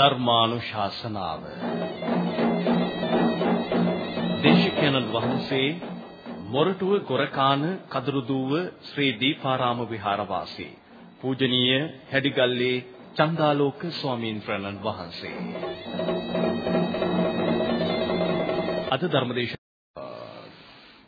ධර්මානුශාසනාව. දේශකයන්න් වහන්සේ මොරටුව ගොරකාන කදුරුදුව ශ්‍රී දීපාරාම විහාරවාසී පූජනීය හැඩිගල්ලේ චන්දාලෝක ස්වාමීන් වහන්සේ. අද ධර්මදේශ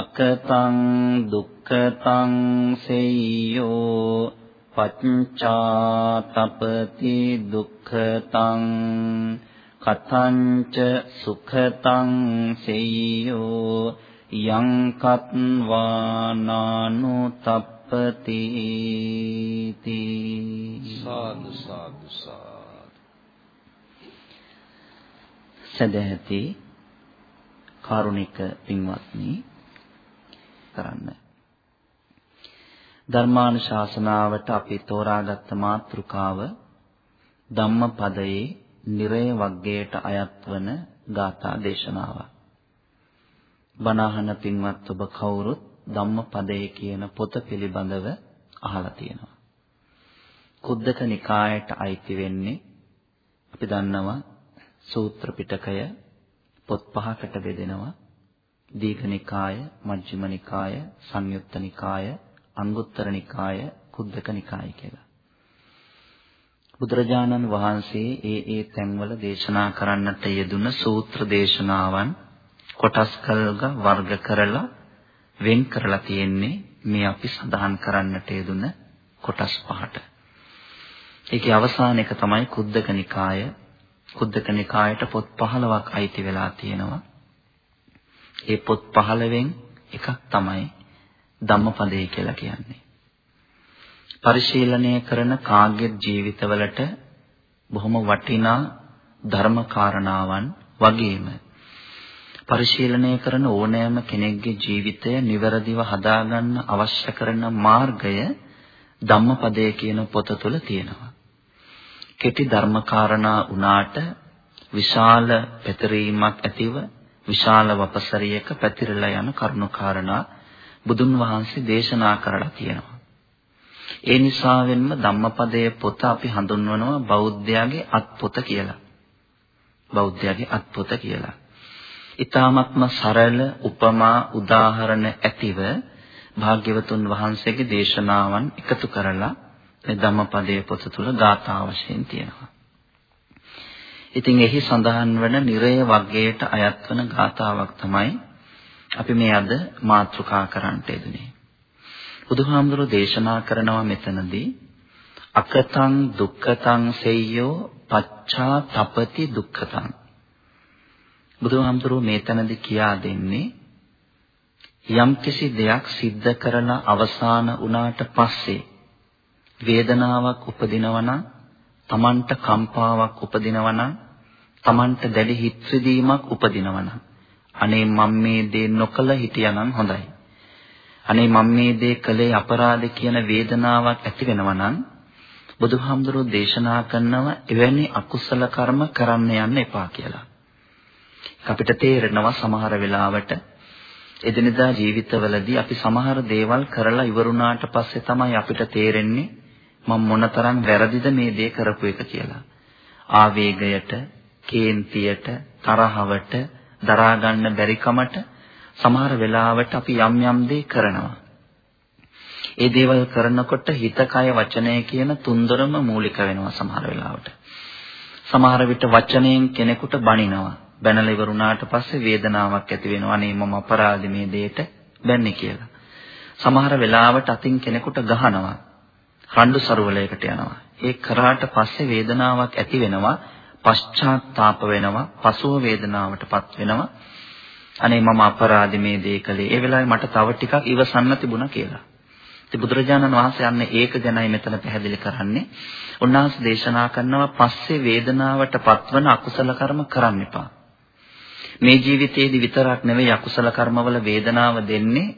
අකතං දුක්ඛතං සෙය්‍යෝ පච්චාතපති දුක්ඛතං කතංච සුඛතං සෙය්‍යෝ යං කත්වානානුතප්පති සාදු සාදු සාදු. සදහති කාරුණික පින්වත්නි කරන්න. ධර්මානුශාසනාවට අපි තෝරාගත්ත මාතෘකාව ධම්මපදයේ නිරය වග්ගයට අයත් වන ගාථා දේශනාව. බණහන පින්වත් ඔබ කවුරුත් ධම්මපදයේ කියන පොත පිළිබඳව අහලා තියෙනවා. කුද්දක නිකායට අයිති වෙන්නේ අපි දන්නවා සූත්‍ර පිටකය පොත් පහකට බෙදෙනවා. දීඝ නිකාය, මජ්ක්‍ධිම නිකාය, සංයුත්ත නිකාය, අංගුත්තර නිකාය, කුද්දක නිකාය කියලා. බුදුරජාණන් වහන්සේ ඒ ඒ තැන්වල දේශනා කරන්නට යෙදුන සූත්‍ර දේශනාවන් කොටස් කල්ග වර්ග කරලා වෙන් කරලා තියෙන්නේ මේ අපි සඳහන් කරන්නට යෙදුන කොටස් පහට. ඒකේ අවසාන එක තමයි කුද්දක නිකාය. කුද්දක නිකායට පොත් 15ක් අයිති වෙලා තියෙනවා. ඒ පොත් 15න් එකක් තමයි ධම්මපදේ කියලා කියන්නේ. පරිශීලනය කරන කාග්‍ය ජීවිතවලට බොහොම වටිනා ධර්ම කාරණාවන් වගේම පරිශීලනය කරන ඕනෑම කෙනෙක්ගේ ජීවිතය નિවරදිව හදාගන්න අවශ්‍ය කරන මාර්ගය ධම්මපදයේ කියන පොත තුළ තියෙනවා. කෙටි ධර්ම කාරණා උනාට විශාල පැතිරීමක් ඇතිව විශාල වපසරියක පැතිරලා යන කරුණු කාරණා බුදුන් වහන්සේ දේශනා කරලා තියෙනවා. ඒ නිසාවෙන්ම ධම්මපදයේ පොත අපි හඳුන්වනවා බෞද්ධයාගේ අත්පොත කියලා. බෞද්ධයාගේ අත්පොත කියලා. ඊ타මත්ම සරල උපමා උදාහරණ ඇතිව භාග්‍යවතුන් වහන්සේගේ දේශනාවන් එකතු කරලා මේ ධම්මපදයේ පොත තුල ගාථා වශයෙන් තියෙනවා. ඉතින් එහි සඳහන් වන නිරය වර්ගයට අයත් වන ගාථාවක් තමයි අපි මේ අද මාතෘකා කරන්නට යෙදුනේ. බුදුහාමුදුරෝ දේශනා කරනවා මෙතනදී අකතං දුක්ඛතං සෙය්‍යෝ පච්චා තපති දුක්ඛතං. බුදුහාමුදුරෝ මේතනදී කියා දෙන්නේ යම්කිසි දෙයක් සිද්ධ කරන අවසාන වුණාට පස්සේ වේදනාවක් උපදිනවා නම් Tamanට කම්පාවක් උපදිනවා නම් Tamanට දැඩි හිත් රිදීමක් උපදිනවා නම් අනේ මම මේ දේ නොකළ හිටියානම් හොඳයි. අනේ මම මේ දේ කළේ අපරාධ කියන වේදනාවක් ඇති වෙනවා නම් බුදුහාමුදුරුවෝ දේශනා කරනවා එවැනි අකුසල කර්ම කරන්න යන්න එපා කියලා. අපිට තේරෙනවා සමහර වෙලාවට එදිනදා ජීවිතවලදී අපි සමහර දේවල් කරලා ඉවරුණාට පස්සේ තමයි අපිට තේරෙන්නේ මම මොනතරම් වැරදිද මේ දේ කරපු එක කියලා. ආවේගයට, කේන්තියට, තරහවට, දරා ගන්න බැරි කමට සමහර වෙලාවට අපි යම් යම් දේ කරනවා. ඒ දේවල් කරනකොට හිත, කය, වචනය කියන තුන්දරම මූලික වෙනවා සමහර වෙලාවට. සමහර විට වචනයෙන් කෙනෙකුට බනිනවා. බැනලා ඉවරුණාට පස්සේ වේදනාවක් ඇති වෙනවා. අනේ මම අපරාධ මේ දෙයට බැන්නේ කියලා. සමහර වෙලාවට අතින් කෙනෙකුට ගහනවා. රණ්ඩු සරුවලයකට යනවා. ඒ කරාට පස්සේ වේදනාවක් ඇති වෙනවා. පශ්චාත්තාප වෙනවා. පසුව වේදනාවටපත් වෙනවා. අනේ මම අපරාධි මේ දේ කළේ. ඒ වෙලාවේ මට තව ටිකක් ඉවසන්න තිබුණා කියලා. ඉතින් බුදුරජාණන් වහන්සේ යන්නේ ඒක ගැනයි මෙතන පැහැදිලි කරන්නේ. උන්වහන්සේ දේශනා කරනවා පස්සේ වේදනාවට පත්වන අකුසල කර්ම කරන්න එපා. මේ ජීවිතයේදී විතරක් නෙවෙයි අකුසල කර්මවල වේදනාව දෙන්නේ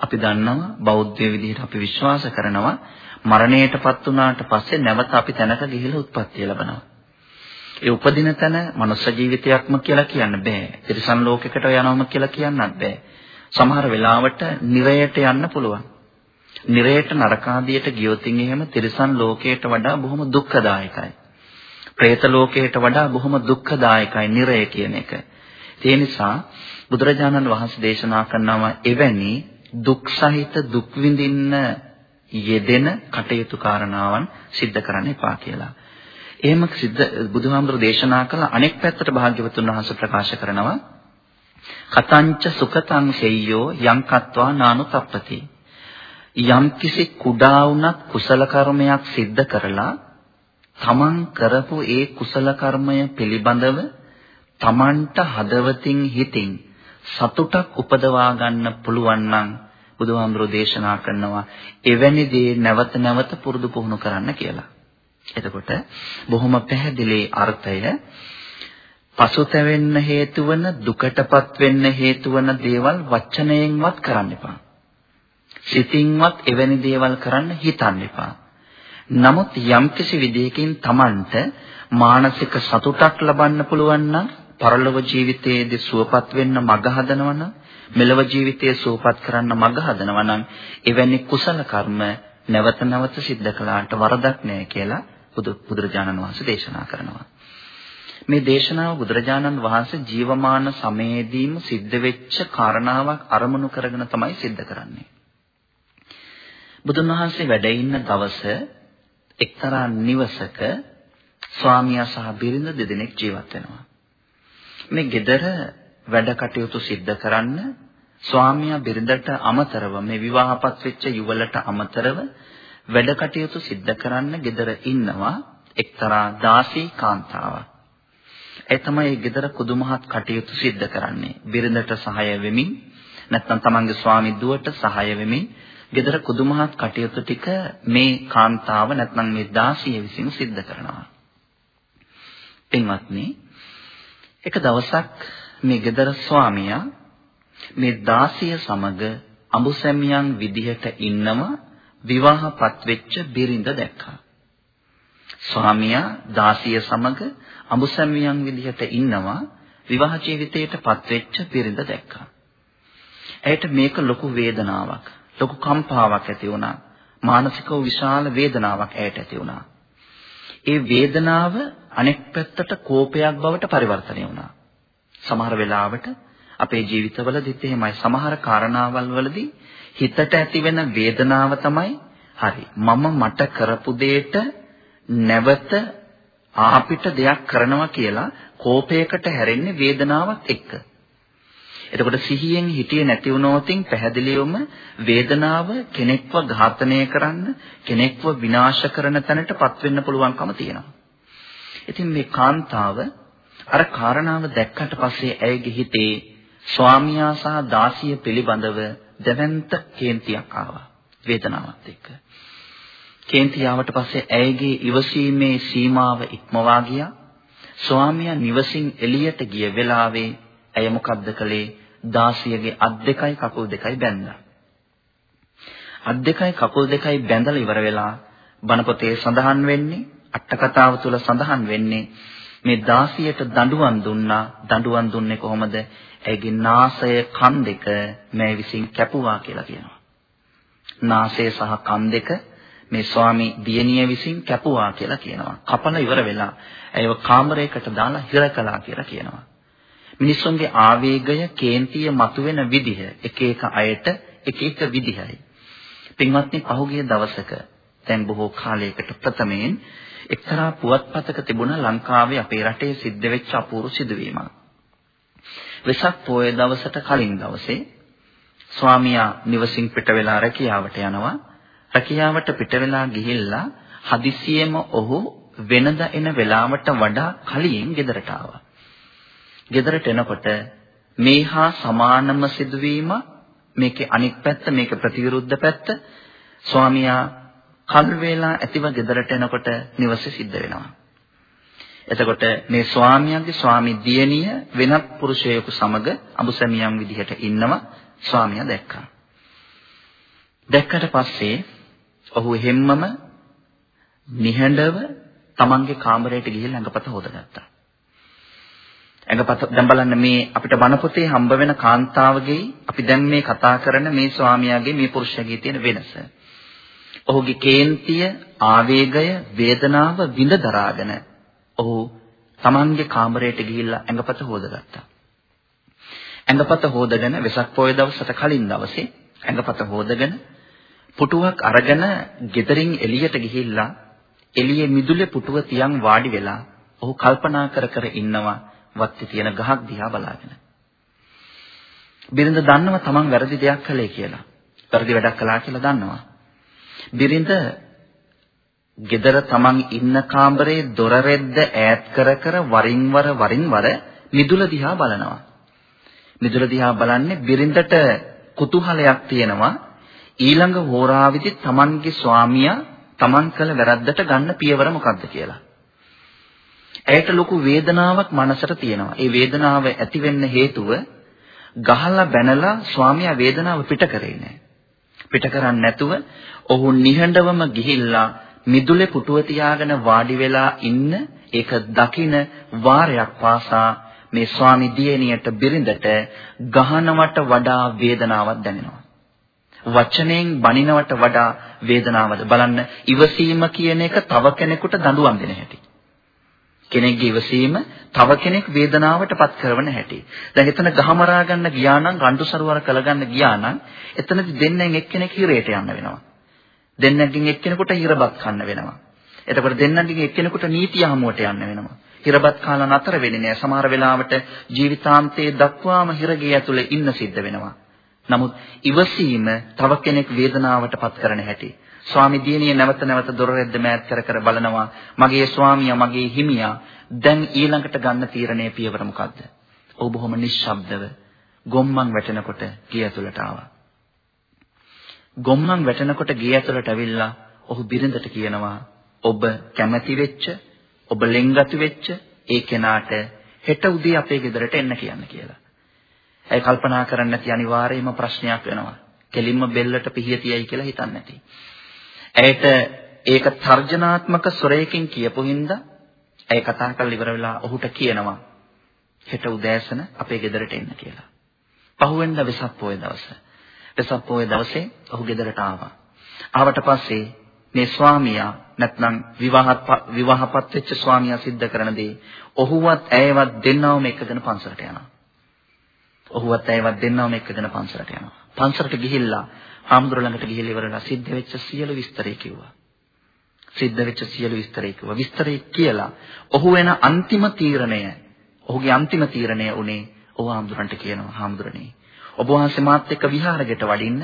අපි දන්නවා බෞද්ධ විදිහට අපි විශ්වාස කරනවා මරණයටපත් වුණාට පස්සේ නැවත අපි තැනක ගිහිලා උත්පත්ති ලැබනවා. ඒ උපදින තැන මනුෂ්‍ය ජීවිතයක්ම කියලා කියන්න බෑ. තිරිසන් ලෝකයකට යනවම කියලා කියන්නත් බෑ. සමහර වෙලාවට නිරයට යන්න පුළුවන්. නිරයට නරකාදියට ගියොත් එහෙම තිරිසන් ලෝකයට වඩා බොහොම දුක්ඛදායකයි. പ്രേත ලෝකයට වඩා බොහොම දුක්ඛදායකයි නිරය කියන එක. ඒ නිසා බුදුරජාණන් වහන්සේ දේශනා කරනවා එවැනි දුක් සහිත දුක් විඳින්න යෙදෙන කටයුතු කාරණාවන් සිද්ධ කරන්න එපා කියලා. එහෙම සිද්ධ බුදුහාමුදුරු දේශනා කළ අනෙක් පැත්තට භාග්‍යවතුන් වහන්සේ ප්‍රකාශ කරනවා කතංච සුඛතං සෙය්‍යෝ යං කତ୍වා නානුතප්පති යම් කිසි කුඩා වුණත් කුසල කර්මයක් සිද්ධ කරලා තමන් කරපු ඒ කුසල කර්මය පිළිබඳව තමන්ට හදවතින් හිතින් සතුටක් උපදවා ගන්න පුළුවන් නම් බුදුහාමුදුරෝ දේශනා කරනවා එවැනි දේ නැවත නැවත පුරුදු පුහුණු කරන්න කියලා. එතකොට බොහොම පැහැදිලි අර්ථය පසුතැවෙන්න හේතු වන දුකටපත් වෙන්න හේතු වන දේවල් වචනයෙන්වත් කරන්න එපා. සිතින්වත් එවැනි දේවල් කරන්න හිතන්න එපා. නමුත් යම්කිසි විදියකින් Tamanට මානසික සතුටක් ලබන්න පුළුවන් නම් පරලොව ජීවිතයේදී සුවපත් වෙන්න මඟ හදනවනම් මෙලව ජීවිතයේ සුවපත් කරන්න මඟ හදනවා නම් එවැනි කුසල කර්ම නැවත නැවත සිද්ධ කළාට වරදක් නෑ කියලා බුදුරජාණන් වහන්සේ දේශනා කරනවා. මේ දේශනාව බුදුරජාණන් වහන්සේ ජීවමාන සමයේදීම සිද්ධ වෙච්ච කාරණාවක් අරමුණු කරගෙන තමයි සිද්ධ කරන්නේ. බුදුන් වහන්සේ වැඩ ඉන්න දවස එක්තරා නිවසක ස්වාමියා සහ බිරිඳ දෙදෙනෙක් ජීවත් වෙනවා. මේ gedara වැඩ කටයුතු සිද්ධ කරන්න ස්වාමියා බිරිඳට අමතරව මේ විවාහපත් වෙච්ච යුවලට අමතරව වැඩ කටයුතු සිද්ධ කරන්න gedara ඉන්නවා එක්තරා දාසී කාන්තාවක්. ඒ තමයි gedara කුදුමහත් කටයුතු සිද්ධ කරන්නේ. බිරිඳට සහාය වෙමින් නැත්නම් තමන්ගේ ස්වාමි දුවට සහාය වෙමින් gedara කුදුමහත් කටයුතු ටික මේ කාන්තාව නැත්නම් මේ දාසිය විසින් සිද්ධ කරනවා. එන්වත්නි එක දවසක් මේ gedara ස්වාමියා මේ දාසිය සමග අඹුසැමියන් විදිහට ඉන්නම විවාහපත් වෙච්ච බිරිඳ දැක්කා. ස්වාමියා දාසිය සමග අඹුසැමියන් විදිහට ඉන්නවා විවාහ ජීවිතයටපත් වෙච්ච බිරිඳ දැක්කා. ඇයට මේක ලොකු වේදනාවක්, ලොකු කම්පාවක් ඇති වුණා. මානසිකව විශාල වේදනාවක් ඇයට ඇති වුණා. ඒ වේදනාව අනෙක් පැත්තට කෝපයක් බවට පරිවර්තනය වුණා. සමහර වෙලාවට අපේ ජීවිතවලදීත් එහෙමයි සමහර කාරණාවල් වලදී හිතට ඇතිවෙන වේදනාව තමයි හරි මම මට කරපු දෙයට නැවත ආපිට දෙයක් කරනවා කියලා කෝපයකට හැරෙන්නේ වේදනාවත් එක්ක. එතකොට සිහියෙන් හිටියේ නැති වුණොතින් පැහැදිලිවම වේදනාව කෙනෙක්ව ඝාතනය කරන්න කෙනෙක්ව විනාශ කරන තැනටපත් වෙන්න පුළුවන්කම තියෙනවා. ඉතින් මේ කාන්තාව අර කාරණාව දැක්කට පස්සේ ඇයගේ හිතේ ස්වාමියා සහ දාසිය පිළිබඳව දැවැන්ත කේන්තියක් ආවා වේදනාවත් එක්ක. කේන්තියාවට පස්සේ ඇයගේ ඉවසීමේ සීමාව ඉක්මවා ගියා. ස්වාමියා නිවසින් එළියට ගිය වෙලාවේ ඇය මොකද්ද කළේ? දාසියගේ අත් දෙකයි කකුල් දෙකයි බැන්දා. අත් දෙකයි කකුල් දෙකයි බැඳලා ඉවර වෙලා බණ පොතේ සඳහන් වෙන්නේ අට කතාව තුල සඳහන් වෙන්නේ මේ දාසියට දඬුවම් දුන්නා දඬුවම් දුන්නේ කොහොමද? ඇගේ නාසය කන් දෙක මෑ විසින් කැපුවා කියලා කියනවා. නාසය සහ කන් දෙක මේ ස්වාමි දියණිය විසින් කැපුවා කියලා කියනවා. කපල ඉවර වෙලා ඇයව කාමරයකට දාලා හිර කළා කියලා කියනවා. මිනිස්සුන්ගේ ආවේගය කේන්තිය මතුවෙන විදිහ එක එක අයට එක එක විදිහයි. පින්වත්නි පහුගිය දවසක දැන් බොහෝ කාලයකට ප්‍රථමයෙන් එක්තරා පුවත්පතක තිබුණ ලංකාවේ අපේ රටේ සිද්ධ වෙච්ච අපූර්ව සිදුවීමක්. වෙසක් පොය දවසට කලින් දවසේ ස්වාමියා නිවසින් පිට වෙලා රැකියාවට යනවා. රැකියාවට පිට වෙලා ගිහිල්ලා හදිසියෙම ඔහු වෙනද එන වෙලාවට වඩා කලින් ගෙදරට ආවා. ගෙදරට එනකොට මේහා සමානම සිදුවීම මේකේ අනිත් පැත්ත මේක ප්‍රතිවිරුද්ධ පැත්ත ස්වාමියා කල් වේලා ඇතිව ගෙදරට එනකොට නිවසේ සිද්ධ වෙනවා. එතකොට මේ ස්වාමියාගේ ස්වාමි දියණිය වෙනත් පුරුෂයෙකු සමග අඹසැමියන් විදිහට ඉන්නවා ස්වාමියා දැක්කා. දැක්කට පස්සේ ඔහු හැමම නිහඬව තමන්ගේ කාමරයට ගිහිල්ලා ඇඟපත හොදගත්තා. ඇඟපත දැන් බලන්න මේ අපිට බණ පොතේ හම්බ වෙන කාන්තාවගේ අපි දැන් මේ කතා කරන මේ ස්වාමියාගේ මේ පුරුෂයාගේ තියෙන වෙනස. ඔහුගේ කේන්තිය, ආවේගය, වේදනාව විඳ දරාගෙන ඔහු තමන්ගේ කාමරයට ගිහිල්ලා ඇඟපත හොදගත්තා. ඇඟපත හොදගෙන වෙසක් පොය දවසට කලින් දවසේ ඇඟපත හොදගෙන පුටුවක් අරගෙන ගෙදරින් එළියට ගිහිල්ලා එළියේ මිදුලේ පුටුව තියන් වාඩි වෙලා ඔහු කල්පනා කර කර ඉන්නවා වත්තේ තියෙන ගහක් දිහා බලාගෙන. බිරිඳ දන්නව තමන් වැරදි දෙයක් කළේ කියලා. වැරදි වැඩක් කළා කියලා දන්නවා. බිරිඳ ගෙදර තමන් ඉන්න කාමරේ දොර රෙද්ද ඈත් කර කර වරින් වර වරින් වර මිදුල දිහා බලනවා. මිදුල දිහා බලන්නේ බිරිඳට කුතුහලයක් තියෙනවා ඊළඟ හෝරාවෙදි තමන්ගේ ස්වාමියා තමන් කළ වැරද්දට ගන්න පියවර මොකක්ද කියලා. ඇයට ලොකු වේදනාවක් මනසට තියෙනවා. ඒ වේදනාව ඇති වෙන්න හේතුව ගහලා බැනලා ස්වාමියා වේදනාව පිට කරේ නැහැ. පිට කරන්නේ නැතුව ඔහු නිහඬවම ගිහිල්ලා මිදුලේ පුටුව තියාගෙන වාඩි වෙලා ඉන්න ඒක දකින වාරයක් පාසා මේ ස්වාමි දියණියට බිරිඳට ගහනවට වඩා වේදනාවක් දැනෙනවා. වචනයෙන් බනිනවට වඩා වේදනාවද බලන්න ඉවසීම කියන එක තව කෙනෙකුට දඬුවම් දෙන හැටි. කෙනෙක්ගේ ඉවසීම තව කෙනෙක් වේදනාවට පත් කරන හැටි. දැන් එතන ගහමරා ගන්න ගියා නම් රණ්ඩු සරුවර කළ ගන්න ගියා නම් එතනදි දෙන්නෙන් එක්කෙනෙක් හිරේට යන්න වෙනවා. දෙන්නකින් එක්කෙනෙකුට හිරබත් කන්න වෙනවා. එතකොට දෙන්නකින් එක්කෙනෙකුට නීතිය හමුවට යන්න වෙනවා. හිරබත් කාලා නතර වෙන්නේ නැහැ. සමහර වෙලාවට ජීවිතාන්තයේ දක්වාම හිරගේ ඇතුලේ ඉන්න සිද්ධ වෙනවා. නමුත් ඉවසීම තව කෙනෙක් වේදනාවට පත් කරන හැටි. ස්වාමි දියණිය නැවත නැවත දොර රෙද්ද මෑත් කර කර බලනවා. මගේ ස්වාමියා මගේ හිමියා දැන් ඊළඟට ගන්න තීරණය පියවර මොකද්ද? ඔහු බොහොම නිශ්ශබ්දව ගොම්මන් වැටෙනකොට ගේ ඇතුළට ආවා. ගොම්මන් වැටෙනකොට ගේ ඇතුළට ඇවිල්ලා ඔහු බිරිඳට කියනවා ඔබ කැමැති වෙච්ච ඔබ ලෙන්ගතු වෙච්ච ඒ කෙනාට හෙට උදේ අපේ ගෙදරට එන්න කියන්න කියලා. ඇයි කල්පනා කරන්නේ නැති අනිවාර්යයෙන්ම ප්‍රශ්නයක් වෙනවා. කෙලින්ම බෙල්ලට පිහිය තියයි කියලා හිතන්නේ නැති. ඇයට ඒක තර්ජනාත්මක ස්වරයකින් කියපු හින්දා ඇය කතා කරලා ඉවර වෙලා ඔහුට කියනවා හෙට උදෑසන අපේ ගෙදරට එන්න කියලා. පහුවෙන්ද වෙසක් පොය දවස. වෙසක් පොය දවසේ ඔහු ගෙදරට ආවා. ආවට පස්සේ මේ ස්වාමියා නැත්නම් විවාහත් විවාහපත් වෙච්ච ස්වාමියා සිද්ධ කරන දේ ඔහුවත් ඇයවත් දෙන්නවම එකගෙන පන්සලට යනවා. ඔහුවත් ඇයවත් දෙන්නවම එකගෙන පන්සලට යනවා. පන්සලට ගිහිල්ලා හාමුදුර ළඟට ගිහිල්ලා ඉවරලා සිද්ධ වෙච්ච සියලු විස්තරේ කිව්වා. සිද්ධ වෙච්ච සියලු විස්තරේ කිව්වා. විස්තරේ කියලා ඔහු වෙන අන්තිම තීරණය ඔහුගේ අන්තිම තීරණය උනේ ඔහු හාමුදුරන්ට කියනවා හාමුදුරනේ ඔබ වහන්සේ මාත් එක්ක විහාරයට වඩින්න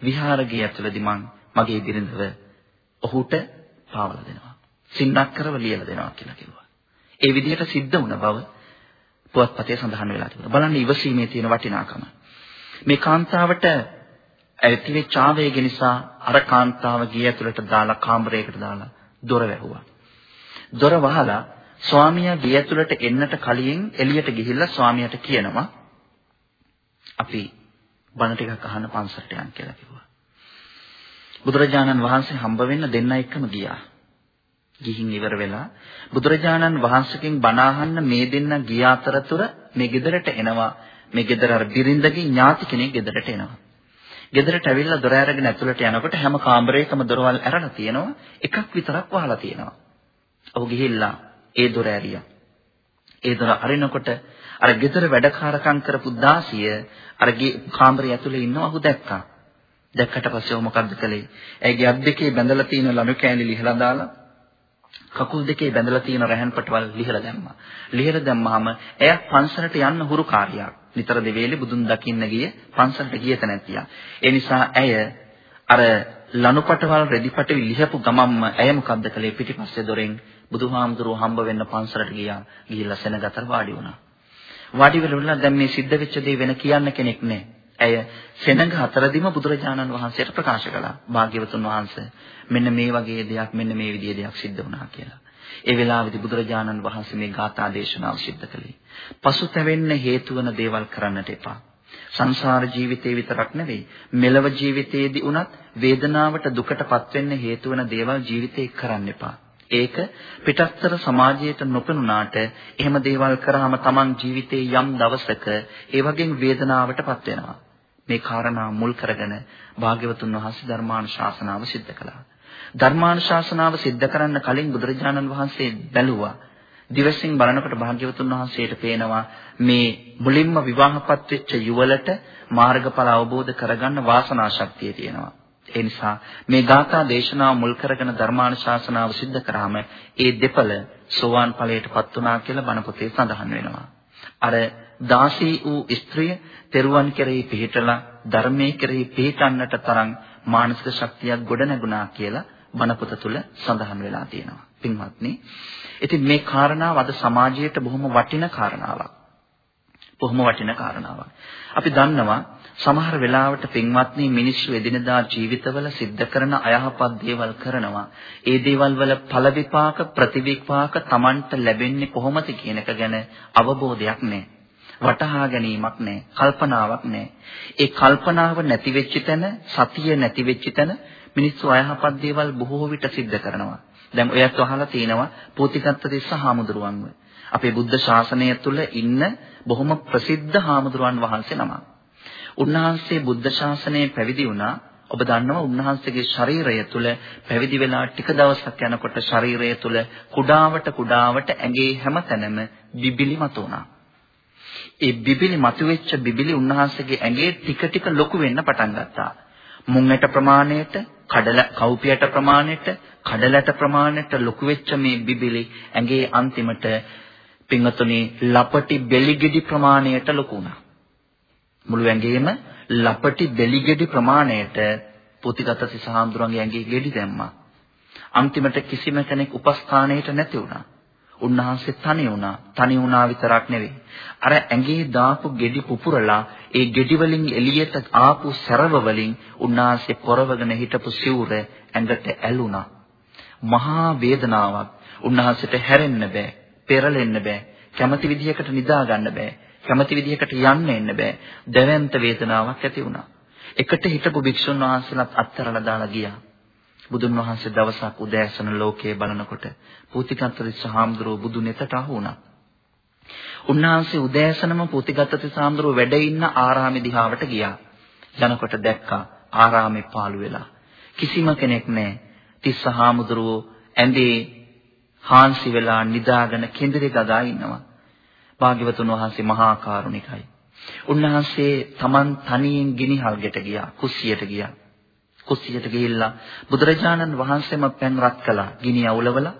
විහාරගිය ඇතුළතදී මං මගේ බිරිඳව ඔහුට පාවලා දෙනවා. සින්නක් කරව ලියලා දෙනවා කියලා කිව්වා. ඒ විදිහට සිද්ධ වුණ බව පුවත්පතේ සඳහන් වෙලා තිබුණා. බලන්න ඉවසීමේ තියෙන වටිනාකම. මේ කාන්තාවට ඇතිවෙච්ච ආවේග නිසා අර කාන්තාව ගිය ඇතුළට දාලා කාමරයකට දාලා දොර වැහුවා. දොර වහලා ස්වාමියා ගිය ඇතුළට එන්නට කලින් එළියට ගිහිල්ලා ස්වාමියාට කියනවා අපි බණ ටිකක් අහන්න පන්සලට යන්න කියලා කිව්වා. බුදුරජාණන් වහන්සේ හම්බ වෙන්න දෙන්න එක්කම ගියා. ගිහින් ඉවර වෙලා බුදුරජාණන් වහන්සේගෙන් බණ අහන්න මේ දෙන්න ගිය අතරතුර මේ ගෙදරට එනවා මේ ගෙදර අර බිරිඳගේ ඥාති කෙනෙක් ගෙදරට එනවා. ගෙදරට ඇවිල්ලා දොර අරගෙන ඇතුළට යනකොට හැම කාමරයකම දොරවල් ඇරලා තියෙනවා එකක් විතරක් වහලා තියෙනවා. ඔහු ගිහිල්ලා ඒ දොර ඇරියා. ඒ දොර අරිනකොට අර ගෙදර වැඩකාරකම් කරපු දාසිය අර කාමරය ඇතුලේ ඉන්නවා ඔහු දැක්කා. දැක්කට පස්සේ ඔහු මොකද්ද කළේ? ඇයිගේ අත් දෙකේ බැඳලා තියෙන ලණු කෑලි ලිහලා දාලා කකුල් දෙකේ බැඳලා තියෙන රැහන් පටවල් ලිහලා දැම්මා. ලිහලා දැම්මහම එය පන්සලට යන්න හුරු කාර්යයක්. නිතර දෙවේලේ බුදුන් දකින්න ගියේ පන්සලට ගිය තැනැත්තියා. ඒ නිසා ඇය අර ලනුපටවල් රෙදිපටවි ලිහපු ගමම්ම ඇය මොකද්ද කළේ පිටිපස්සේ දොරෙන් බුදුහාමුදුරුවෝ හම්බ වෙන්න පන්සලට ගියා. ගිහිල්ලා සෙනගතර වාඩි වුණා. වාඩි වෙලා දැන් මේ සිද්ධ වෙච්ච දේ වෙන කියන්න කෙනෙක් නැහැ. ඇය සෙනඟ හතරදිම බුදුරජාණන් වහන්සේට ප්‍රකාශ කළා. භාග්‍යවතුන් වහන්සේ මෙන්න මේ වගේ දෙයක් මෙන්න මේ විදිහේ දෙයක් සිද්ධ වුණා කියලා. ඒ වෙලාවේදී බුදුරජාණන් වහන්සේ මේ ගාථා දේශනාව සිද්ධ කළේ. පසුතැවෙන්න හේතු වන දේවල් කරන්නට එපා. සංසාර ජීවිතේ විතරක් නෙවෙයි මෙලව ජීවිතයේදී උනත් වේදනාවට දුකටපත් වෙන්න හේතු වන දේවල් ජීවිතේ කරන්න එපා. ඒක පිටස්තර සමාජයට නොපෙනුනාට එහෙම දේවල් කරාම Taman ජීවිතේ යම් දවසක ඒ වගේ වේදනාවටපත් වෙනවා. මේ කාරණා මුල් කරගෙන භාග්‍යවතුන් වහන්සේ ධර්මානුශාසනාව සිද්ධ කළා. ධර්මානුශාසනාව සිද්ධ කරන්න කලින් බුදුරජාණන් වහන්සේ බැලුවා දිවසින් බලනකොට භාග්‍යවතුන් වහන්සේට පේනවා මේ මුලින්ම විවාහපත් වෙච්ච යුවලට මාර්ගඵල අවබෝධ කරගන්න වාසනා ශක්තිය තියෙනවා. ඒ නිසා මේ ගාථා දේශනාව මුල් කරගෙන ධර්මානුශාසනාව සිද්ධ කරාම ඒ දෙපළ සෝවාන් ඵලයටපත් වුණා කියලා බණ පොතේ සඳහන් වෙනවා. අර දාසී වූ ස්ත්‍රිය තෙරුවන් කෙරෙහි පිහිටලා ධර්මයේ කෙරෙහි පිහිටන්නට තරම් මානසික ශක්තියක් ගොඩ නැගුණා කියලා බණ පොත තුල සඳහන් වෙලා තියෙනවා. පින්වත්නි, ඉතින් මේ කාරණාව අද සමාජයට බොහොම වටින කාරණාවක්. බොහොම වටින කාරණාවක්. අපි දන්නවා සමහර වෙලාවට පින්වත්නි මිනිස්සු එදිනදා ජීවිතවල සිද්ධ කරන අයහපත් දේවල් කරනවා. ඒ දේවල් වල ඵල විපාක ප්‍රතිවිපාක Tamanට ලැබෙන්නේ කොහොමද කියන එක ගැන අවබෝධයක් නැහැ. වටහා ගැනීමක් නැහැ. කල්පනාවක් නැහැ. ඒ කල්පනාව නැති වෙච්ච තැන, සතිය නැති වෙච්ච තැන මිනිස්සු අයහපත් දේවල් බොහෝ විට සිද්ධ කරනවා. දැන් ඔයත් අහලා තියෙනවා පෝතිකත්ත තිස්ස හාමුදුරුවන්ව. අපේ බුද්ධ ශාසනය තුල ඉන්න බොහොම ප්‍රසිද්ධ හාමුදුරුවන් වහන්සේ නමක්. උන්වහන්සේ බුද්ධ ශාසනයේ පැවිදි වුණා. ඔබ දන්නවා උන්වහන්සේගේ ශරීරය තුල පැවිදි වෙලා ටික දවසක් යනකොට ශරීරය තුල කුඩාවට කුඩාවට ඇඟේ හැමතැනම බිබිලි මතුණා. ඒ බිබිලි මතුවෙච්ච බිබිලි උන්වහන්සේගේ ඇඟේ ටික ටික ලොකු වෙන්න පටන් ගත්තා. මුංගට ප්‍රමාණයට, කඩල කවුපියට ප්‍රමාණයට, කඩලට ප්‍රමාණයට ලොකු වෙච්ච මේ බිබිලි ඇඟේ අන්තිමට පින්වතුනි ලපටි බෙලිගෙඩි ප්‍රමාණයට ලොකු වුණා. මුළු ඇඟේම ලපටි බෙලිගෙඩි ප්‍රමාණයට පුතිගත සිසහාඳුරන්ගේ ඇඟේ ගෙඩි දැම්මා. අන්තිමට කිසිම කෙනෙක් උපස්ථානයට නැති වුණා. උන්වහන්සේ තනි වුණා. තනි වුණා විතරක් නෙවෙයි. අර ඇඟේ දාපු ගෙඩි පුපුරලා ඒ ගෙඩි වලින් එළියට ආපු සරව වලින් උන්වහන්සේ පොරවගෙන හිටපු සිවුර ඇඟට ඇලුනා. මහා වේදනාවක් උන්වහන්සේට හැරෙන්න බෑ. පෙරලෙන්න බෑ. කැමති විදිහකට නිදා ගන්න බෑ. කැමති විදිහකට යන්න එන්න බෑ. දැවැන්ත වේදනාවක් ඇති වුණා. එකට හිටපු භික්ෂුන් වහන්සේලාත් අත්තරලා දාලා ගියා. බුදුන් වහන්සේ දවසක් උදෑසන ලෝකයේ බලනකොට පූතිකත්තරිස් හාමුදුරුව බුදු නෙතට අහු වුණා. උන්වහන්සේ උදෑසනම පූතිකත්තරිස් හාමුදුරුව වැඩ ඉන්න ආරාමෙ දිහාවට ගියා. යනකොට දැක්කා ආරාමේ පාළු වෙලා. කිසිම කෙනෙක් නැහැ. තිස්ස හාමුදුරුව ඇඳේ හාන්සි වෙලා නිදාගෙන කෙඳිරි ගගා ඉන්නවා. භාග්‍යවතුන් වහන්සේ මහා කරුණිකයි. උන්වහන්සේ Taman තනියෙන් ගිනිහල්ගෙට ගියා, කුස්සියට ගියා. කුස්සියට ගිහිල්ලා බුදුරජාණන් වහන්සේම පෙන් රත් කළා. ගිනි අවුලවලා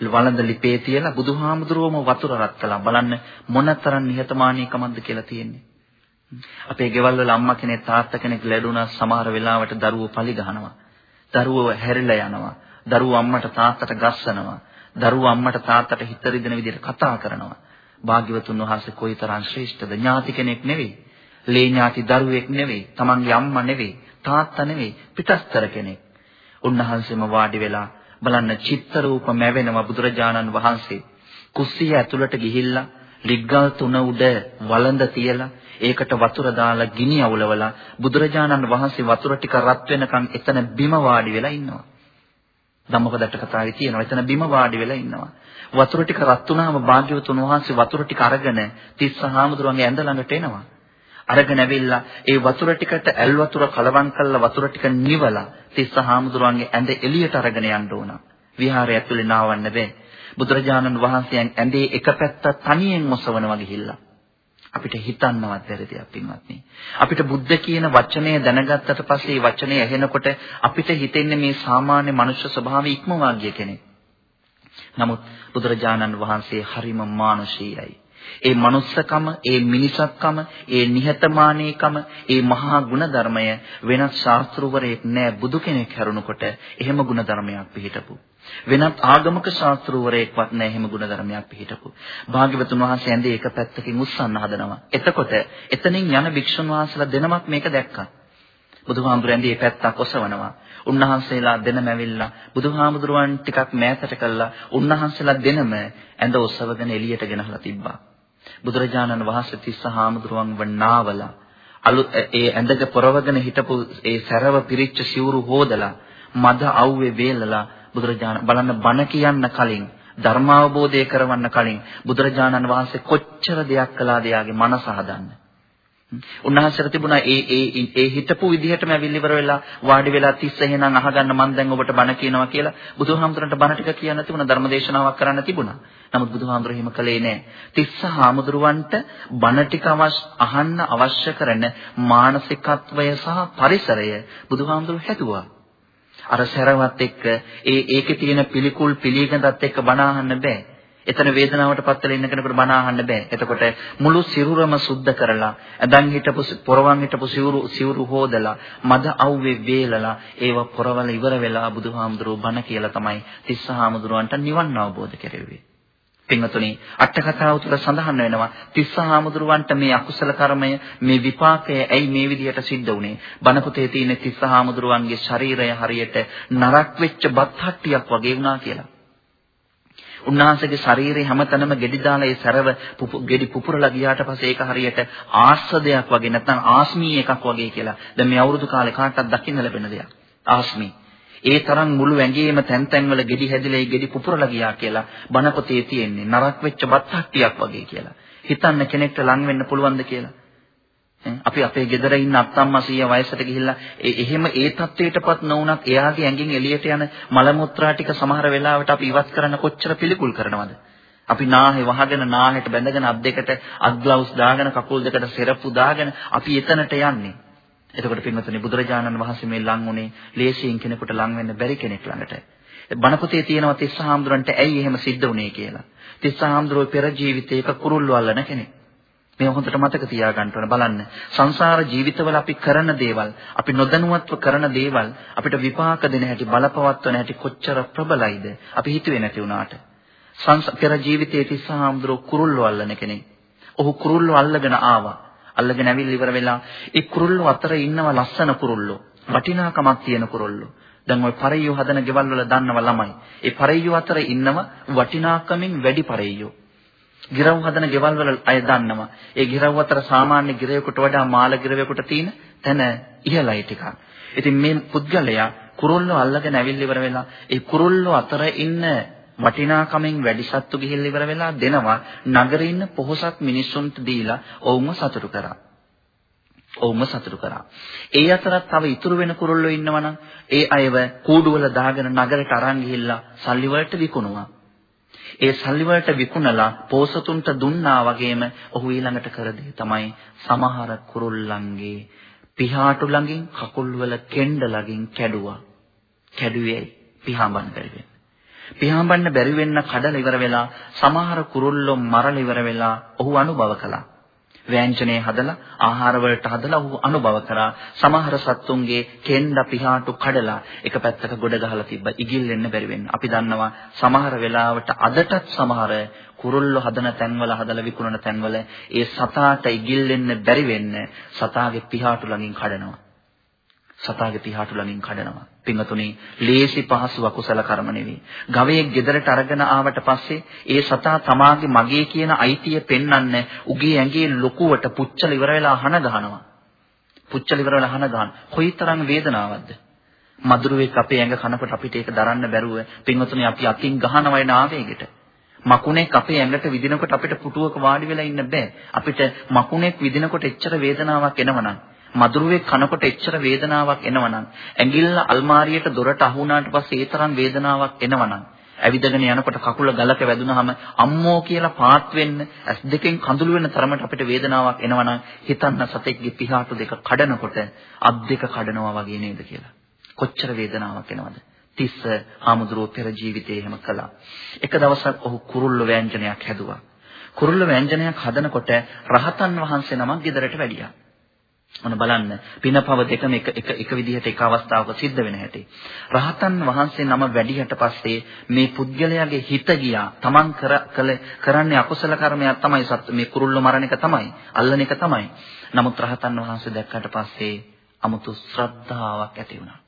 වළඳ ලිපේ තියලා බුදුහාමුදුරුවම වතුර රත් කළා. බලන්න මොනතරම් නිහතමානීකමක්ද කියලා තියෙන්නේ. අපේ ගෙවල් වල අම්මා කෙනෙක් තාත්තා කෙනෙක් ලැබුණා සමහර වෙලාවට දරුවෝ පලි ගහනවා. දරුවෝ හැරිලා යනවා. දරුවෝ අම්මට තාත්තට ගස්සනවා. දරුවෝ අම්මට තාත්තට හිත රිදෙන විදිහට කතා කරනවා. භාග්‍යවතුන් වහන්සේ කොයිතරම් ශ්‍රේෂ්ඨද ඥාති කෙනෙක් නෙවෙයි. ලේ ඥාති දරුවෙක් නෙවෙයි. Tamange අම්මා නෙවෙයි. තාත්තා නෙවෙයි. පිටස්තර කෙනෙක්. උන්වහන්සේම වාඩි වෙලා බලන්න චිත්ත රූප මැවෙනවා බුදුරජාණන් වහන්සේ. කුස්සිය ඇතුළට ගිහිල්ලා ලිග්ගල් තුන උඩ වළඳ තියලා ඒකට වතුර දාලා ගිනි අවුලවලා බුදුරජාණන් වහන්සේ වතුර ටික රත් වෙනකන් එතන බිම වාඩි වෙලා ඉන්නවා. ධම්මපදට කතාවේ තියෙනවා. එතන බිම වාඩි වෙලා ඉන්නවා. වතුර ටික රත් වුණාම භාග්‍යවතුන් වහන්සේ වතුර ටික අරගෙන තිස්ස හාමුදුරුවන්ගේ ඇඳ ළඟට එනවා. අරගෙන ඇවිල්ලා ඒ වතුර ටිකට ඇල් වතුර කලවම් කරලා වතුර ටික නිවලා තිස්ස හාමුදුරුවන්ගේ ඇඳ එළියට අරගෙන යන්න ඕන. විහාරය ඇතුලේ නාවන්න බෑ. බුදුරජාණන් වහන්සේ ඇඳේ එක පැත්ත තනියෙන් මොසවනවා ගිහිල්ලා. අපිට හිතන්නවත් බැරි දෙයක් පින්වත්නි. අපිට බුද්ධ කියන වචනය දැනගත්තට පස්සේ මේ වචනය ඇහෙනකොට අපිට හිතෙන්නේ මේ සාමාන්‍ය මනුෂ්‍ය ස්වභාවය ඉක්මවා ගිය කෙනෙක්. නමුත් බුදුරජාණන් වහන්සේ හරිම මානුෂීයයි. ඒ manussකම, ඒ මිනිසත්කම, ඒ නිහතමානීකම, ඒ මහා ගුණධර්මය වෙනත් ශාස්ත්‍රවරයෙක් නෑ බුදු කෙනෙක් හැරුණකොට එහෙම ගුණධර්මයක් පිළිටපු. වෙනත් ආගමක ශාස්ත්‍රූවරයෙක්වත් නැහැ එහෙම ගුණධර්මයක් පිළිහිටපු. භාග්‍යවතුන් වහන්සේ ඇඳේ එක පැත්තකින් උස්සන්න හදනවා. එතකොට එතනින් යන භික්ෂුන් වහන්සේලා දෙනමක් මේක දැක්කා. බුදුහාමුදුරන් ඇඳේ පැත්තක් ඔසවනවා. උන්වහන්සේලා දෙනම ඇවිල්ලා බුදුහාමුදුරුවන් ටිකක් මෑතට කළා. උන්වහන්සේලා දෙනම ඇඳ ඔසවගෙන එළියට ගෙනහලා තිබ්බා. බුදුරජාණන් වහන්සේ තිස්ස හාමුදුරුවන්ව නාවලා අලුත් ඒ ඇඳක පොරවගෙන හිටපු ඒ සැරව පිරිච්ච සිවුරු හොදලා මද අවුවේ වේලලා බුදුරජාණන් බලන්න බණ කියන්න කලින් ධර්මාවබෝධය කරවන්න කලින් බුදුරජාණන් වහන්සේ කොච්චර දෙයක් කළාද යාගේ මනස හදන්න. උන්වහන්සේට තිබුණා ඒ ඒ ඒ හිතපු විදිහටම ඇවිල්ලි ඉවර වෙලා වාඩි වෙලා තිස්ස එහෙනම් අහගන්න මම දැන් ඔබට බණ කියනවා කියලා බුදුහාමුදුරන්ට බණ ටික කියන්න තිබුණා ධර්මදේශනාවක් කරන්න තිබුණා. නමුත් බුදුහාමුදුර එහෙම කළේ නැහැ. තිස්ස හාමුදුරුවන්ට බණ ටික අහන්න අවශ්‍ය කරන මානසිකත්වය සහ පරිසරය බුදුහාමුදුරු හැදුවා. අර සැරවත් එක්ක ඒ ඒකේ තියෙන පිළිකුල් පිළිගඳත් එක්ක බණ අහන්න බෑ. එතන වේදනාවට පත්තල ඉන්න කෙනෙකුට බණ අහන්න බෑ. එතකොට මුළු සිරුරම සුද්ධ කරලා, ඇඳන් හිටපු පොරවන් හිටපු සිවුරු සිවුරු හොදලා, මද අවුවේ වේලලා, ඒව පොරවල ඉවර වෙලා බුදුහාමුදුරුවෝ බණ කියලා තමයි තිස්සහාමුදුරුවන්ට නිවන් අවබෝධ කෙරෙව්වේ. පින්වතුනි අට කතාව තුළ සඳහන් වෙනවා තිස්සහාමුදුරුවන්ට මේ අකුසල කර්මය මේ විපාකය ඇයි මේ විදිහට සිද්ධ වුනේ බණ පොතේ තියෙන තිස්සහාමුදුරුවන්ගේ ශරීරය හරියට නරක් වෙච්ච බත් හට්ටියක් වගේ වුණා කියලා උන්වහන්සේගේ ශරීරේ හැමතැනම ගෙඩි දාලා ඒ සැරව ගෙඩි පුපුරලා ගියාට පස්සේ ඒක හරියට ආස්වාදයක් වගේ නැත්නම් ආස්මී එකක් වගේ කියලා. දැන් මේ අවුරුදු කාලේ කාටවත් දකින්න ලැබෙන දෙයක්. ආස්මී. ඒ තරම් මුළු ඇඟේම තැන් තැන්වල ගෙඩි හැදිලා ඒ ගෙඩි පුපුරලා ගියා කියලා බණපොතේ තියෙන්නේ. නරක් වෙච්ච බත් හට්ටියක් වගේ කියලා. හිතන්න කෙනෙක්ට ලං වෙන්න පුළුවන්ද කියලා. අපි අපේ ගෙදර ඉන්න අත්තම්මා සීයා වයසට ගිහිල්ලා එහෙම ඒ තත්වයටපත් නොවුනත් එයාගේ ඇඟෙන් එළියට යන මල මුත්‍රා ටික සමහර වෙලාවට අපි ඉවත් කරන්න කොච්චර පිළිකුල් කරනවද? අපි නාහේ වහගෙන නාහෙට බැඳගෙන අත් දෙකට අත් ග්ලව්ස් දාගෙන කකුල් දෙකට සෙරප්පු දාගෙන අපි එතනට යන්නේ. එතකොට පින්වතුනි බුදුරජාණන් වහන්සේ මේ ලං උනේ ලේසියෙන් කෙනෙකුට ලං වෙන්න බැරි කෙනෙක් ළඟට. බණපොතේ තියෙනවා තිස්සහාමුදුරන්ට ඇයි එහෙම සිද්ධ වුනේ කියලා. තිස්සහාමුදුරුවෝ පෙර ජීවිතයක කුරුල්ලු අල්ලන කෙනෙක්. මේ හොඳට මතක තියාගන්න ඕන බලන්න. සංසාර ජීවිතවල අපි කරන දේවල්, අපි නොදැනුවත්ව කරන දේවල් අපිට විපාක දෙන හැටි බලපවත්වන හැටි කොච්චර ප්‍රබලයිද? අපි හිතුවේ නැති වුණාට. පෙර ජීවිතයේ තිස්සහාමුදුරුවෝ කුරුල්ලෝ අල්ලන කෙනෙක්. ඔහු කුරුල්ලෝ අල්ලගෙන ආවා. අල්ලගෙන ඇවිල්ලා ඉවර වෙලා ඒ කුරුල්ලෝ අතර ඉන්නව ලස්සන කුරුල්ලෝ. වටිනාකමක් තියෙන කුරුල්ලෝ. දැන් ওই පරෙයියෝ හදන ගෙවල් වල දන්නව ළමයි. ඒ පරෙයියෝ අතර ඉන්නව වටිනාකමින් වැඩි පරෙයියෝ. ගිරව් හදන ගෙවල් වල අය දන්නවා. ඒ ගිරව් අතර සාමාන්‍ය ගිරවෙකුට වඩා මාළ ගිරවෙකුට තියෙන තැන ඉහළයි ටිකක්. ඉතින් මේ පුද්ගලයා කුරුල්ලෝ අල්ලගෙන ඇවිල්ලා ඉවර වෙලා ඒ කුරුල්ලෝ අතර ඉන්න වටිනාකමෙන් වැඩි සත්තු ගිහිල්ලා ඉවර වෙලා දෙනවා නගරේ ඉන්න පොහොසත් මිනිස්සුන්ට දීලා ඔවුන්ව සතුටු කරා. ඔවුන්ව සතුටු කරා. ඒ අතරත් තව ඉතුරු වෙන කුරුල්ලෝ ඉන්නවනම් ඒ අයව කූඩුවල දාගෙන නගරයට අරන් ගිහිල්ලා සල්ලි වලට විකුණුවා. ඒ සල්ලි වලට විකුණලා පෝසතුන්ට දුන්නා වගේම ඔහු ඊළඟට කර දේ තමයි සමහර කුරුල්ලන්ගේ පිහාටු ළඟින් කකුල් වල කෙන්ඩ ළඟින් කැඩුවා. කැඩුවේ පිහාඹන්න බැරි වෙන්න. පිහාඹන්න බැරි වෙන්න කඩල ඉවර වෙලා සමහර කුරුල්ලෝ මරලා ඉවර වෙලා ඔහු අනුභව කළා. ව්‍යංජනේ හදලා ආහාර වලට හදලා ඔහු අනුභව කරා. සමහර සත්තුන්ගේ කෙන්ඩ පිහාටු කඩලා එක පැත්තක ගොඩ ගහලා තිබ්බ ඉගිල්ලෙන්න බැරි වෙන්න අපි දන්නවා සමහර වෙලාවට අදටත් සමහර කුරුල්ලෝ හදන තැන්වල හදලා විකුණන තැන්වල ඒ සතාට ඉගිල්ලෙන්න බැරි වෙන්න සතාගේ පිහාටු ළඟින් කඩනවා. සතාගේ පිහාටු ළඟින් කඩනවා. පින්වතුනි, ලේසි පහසු අකුසල කර්ම නෙවෙයි. ගවයෙක් ගෙදරට අරගෙන ආවට පස්සේ ඒ සතා තමාගේ මගේ කියන අයිතිය පෙන්වන්න උගේ ඇඟේ ලොකුවට පුච්චල ඉවර වෙලා හන ගහනවා. පුච්චල ඉවර වෙලා හන ගහන. කොයිතරම් වේදනාවක්ද? මදුරුවෙක් අපේ ඇඟ කනකොට අපිට ඒක දරන්න බැරුව පින්වතුනි අපි අතින් ගහනවා එන ආවේගෙට. මකුණෙක් අපේ ඇඟට විදිනකොට අපිට පුටුවක වාඩි වෙලා ඉන්න බෑ. අපිට මකුණෙක් විදිනකොට එච්චර වේදනාවක් එනවනම් මදුරුවේ කනකොට එච්චර වේදනාවක් එනවනම් ඇඟිල්ල අල්මාරියට දොරට අහු වුණාට පස්සේ ඒ තරම් වේදනාවක් එනවනම් ඇවිදගෙන යනකොට කකුල ගලක වැදුනහම අම්මෝ කියලා පාත් වෙන්න ඇස් දෙකෙන් කඳුළු වෙන තරමට අපිට වේදනාවක් එනවනම් හිතන්න සතෙක්ගේ පිහාටු දෙක කඩනකොට අත් දෙක කඩනවා වගේ නේද කියලා. කොච්චර වේදනාවක් එනවද? තිස්ස හාමුදුරුවෝ පෙර ජීවිතේ එහෙම කළා. එක දවසක් ඔහු කුරුල්ල ව්‍යංජනයක් හැදුවා. කුරුල්ල ව්‍යංජනයක් හදනකොට රහතන් වහන්සේ නමක් ගෙදරට වැඩියා. ඔන්න බලන්න පිනපව දෙකම එක එක එක විදිහට එක අවස්ථාවක සිද්ධ වෙන හැටි. රහතන් වහන්සේ නම වැඩියට පස්සේ මේ පුද්ගලයාගේ හිත ගියා. Taman කර කළ කරන්නේ අකුසල කර්මයක් තමයි සත්‍ය මේ කුරුල්ල මරණ එක තමයි. අල්ලන එක තමයි. නමුත් රහතන් වහන්සේ දැක්කට පස්සේ 아무තු ශ්‍රද්ධාවක් ඇති වුණා.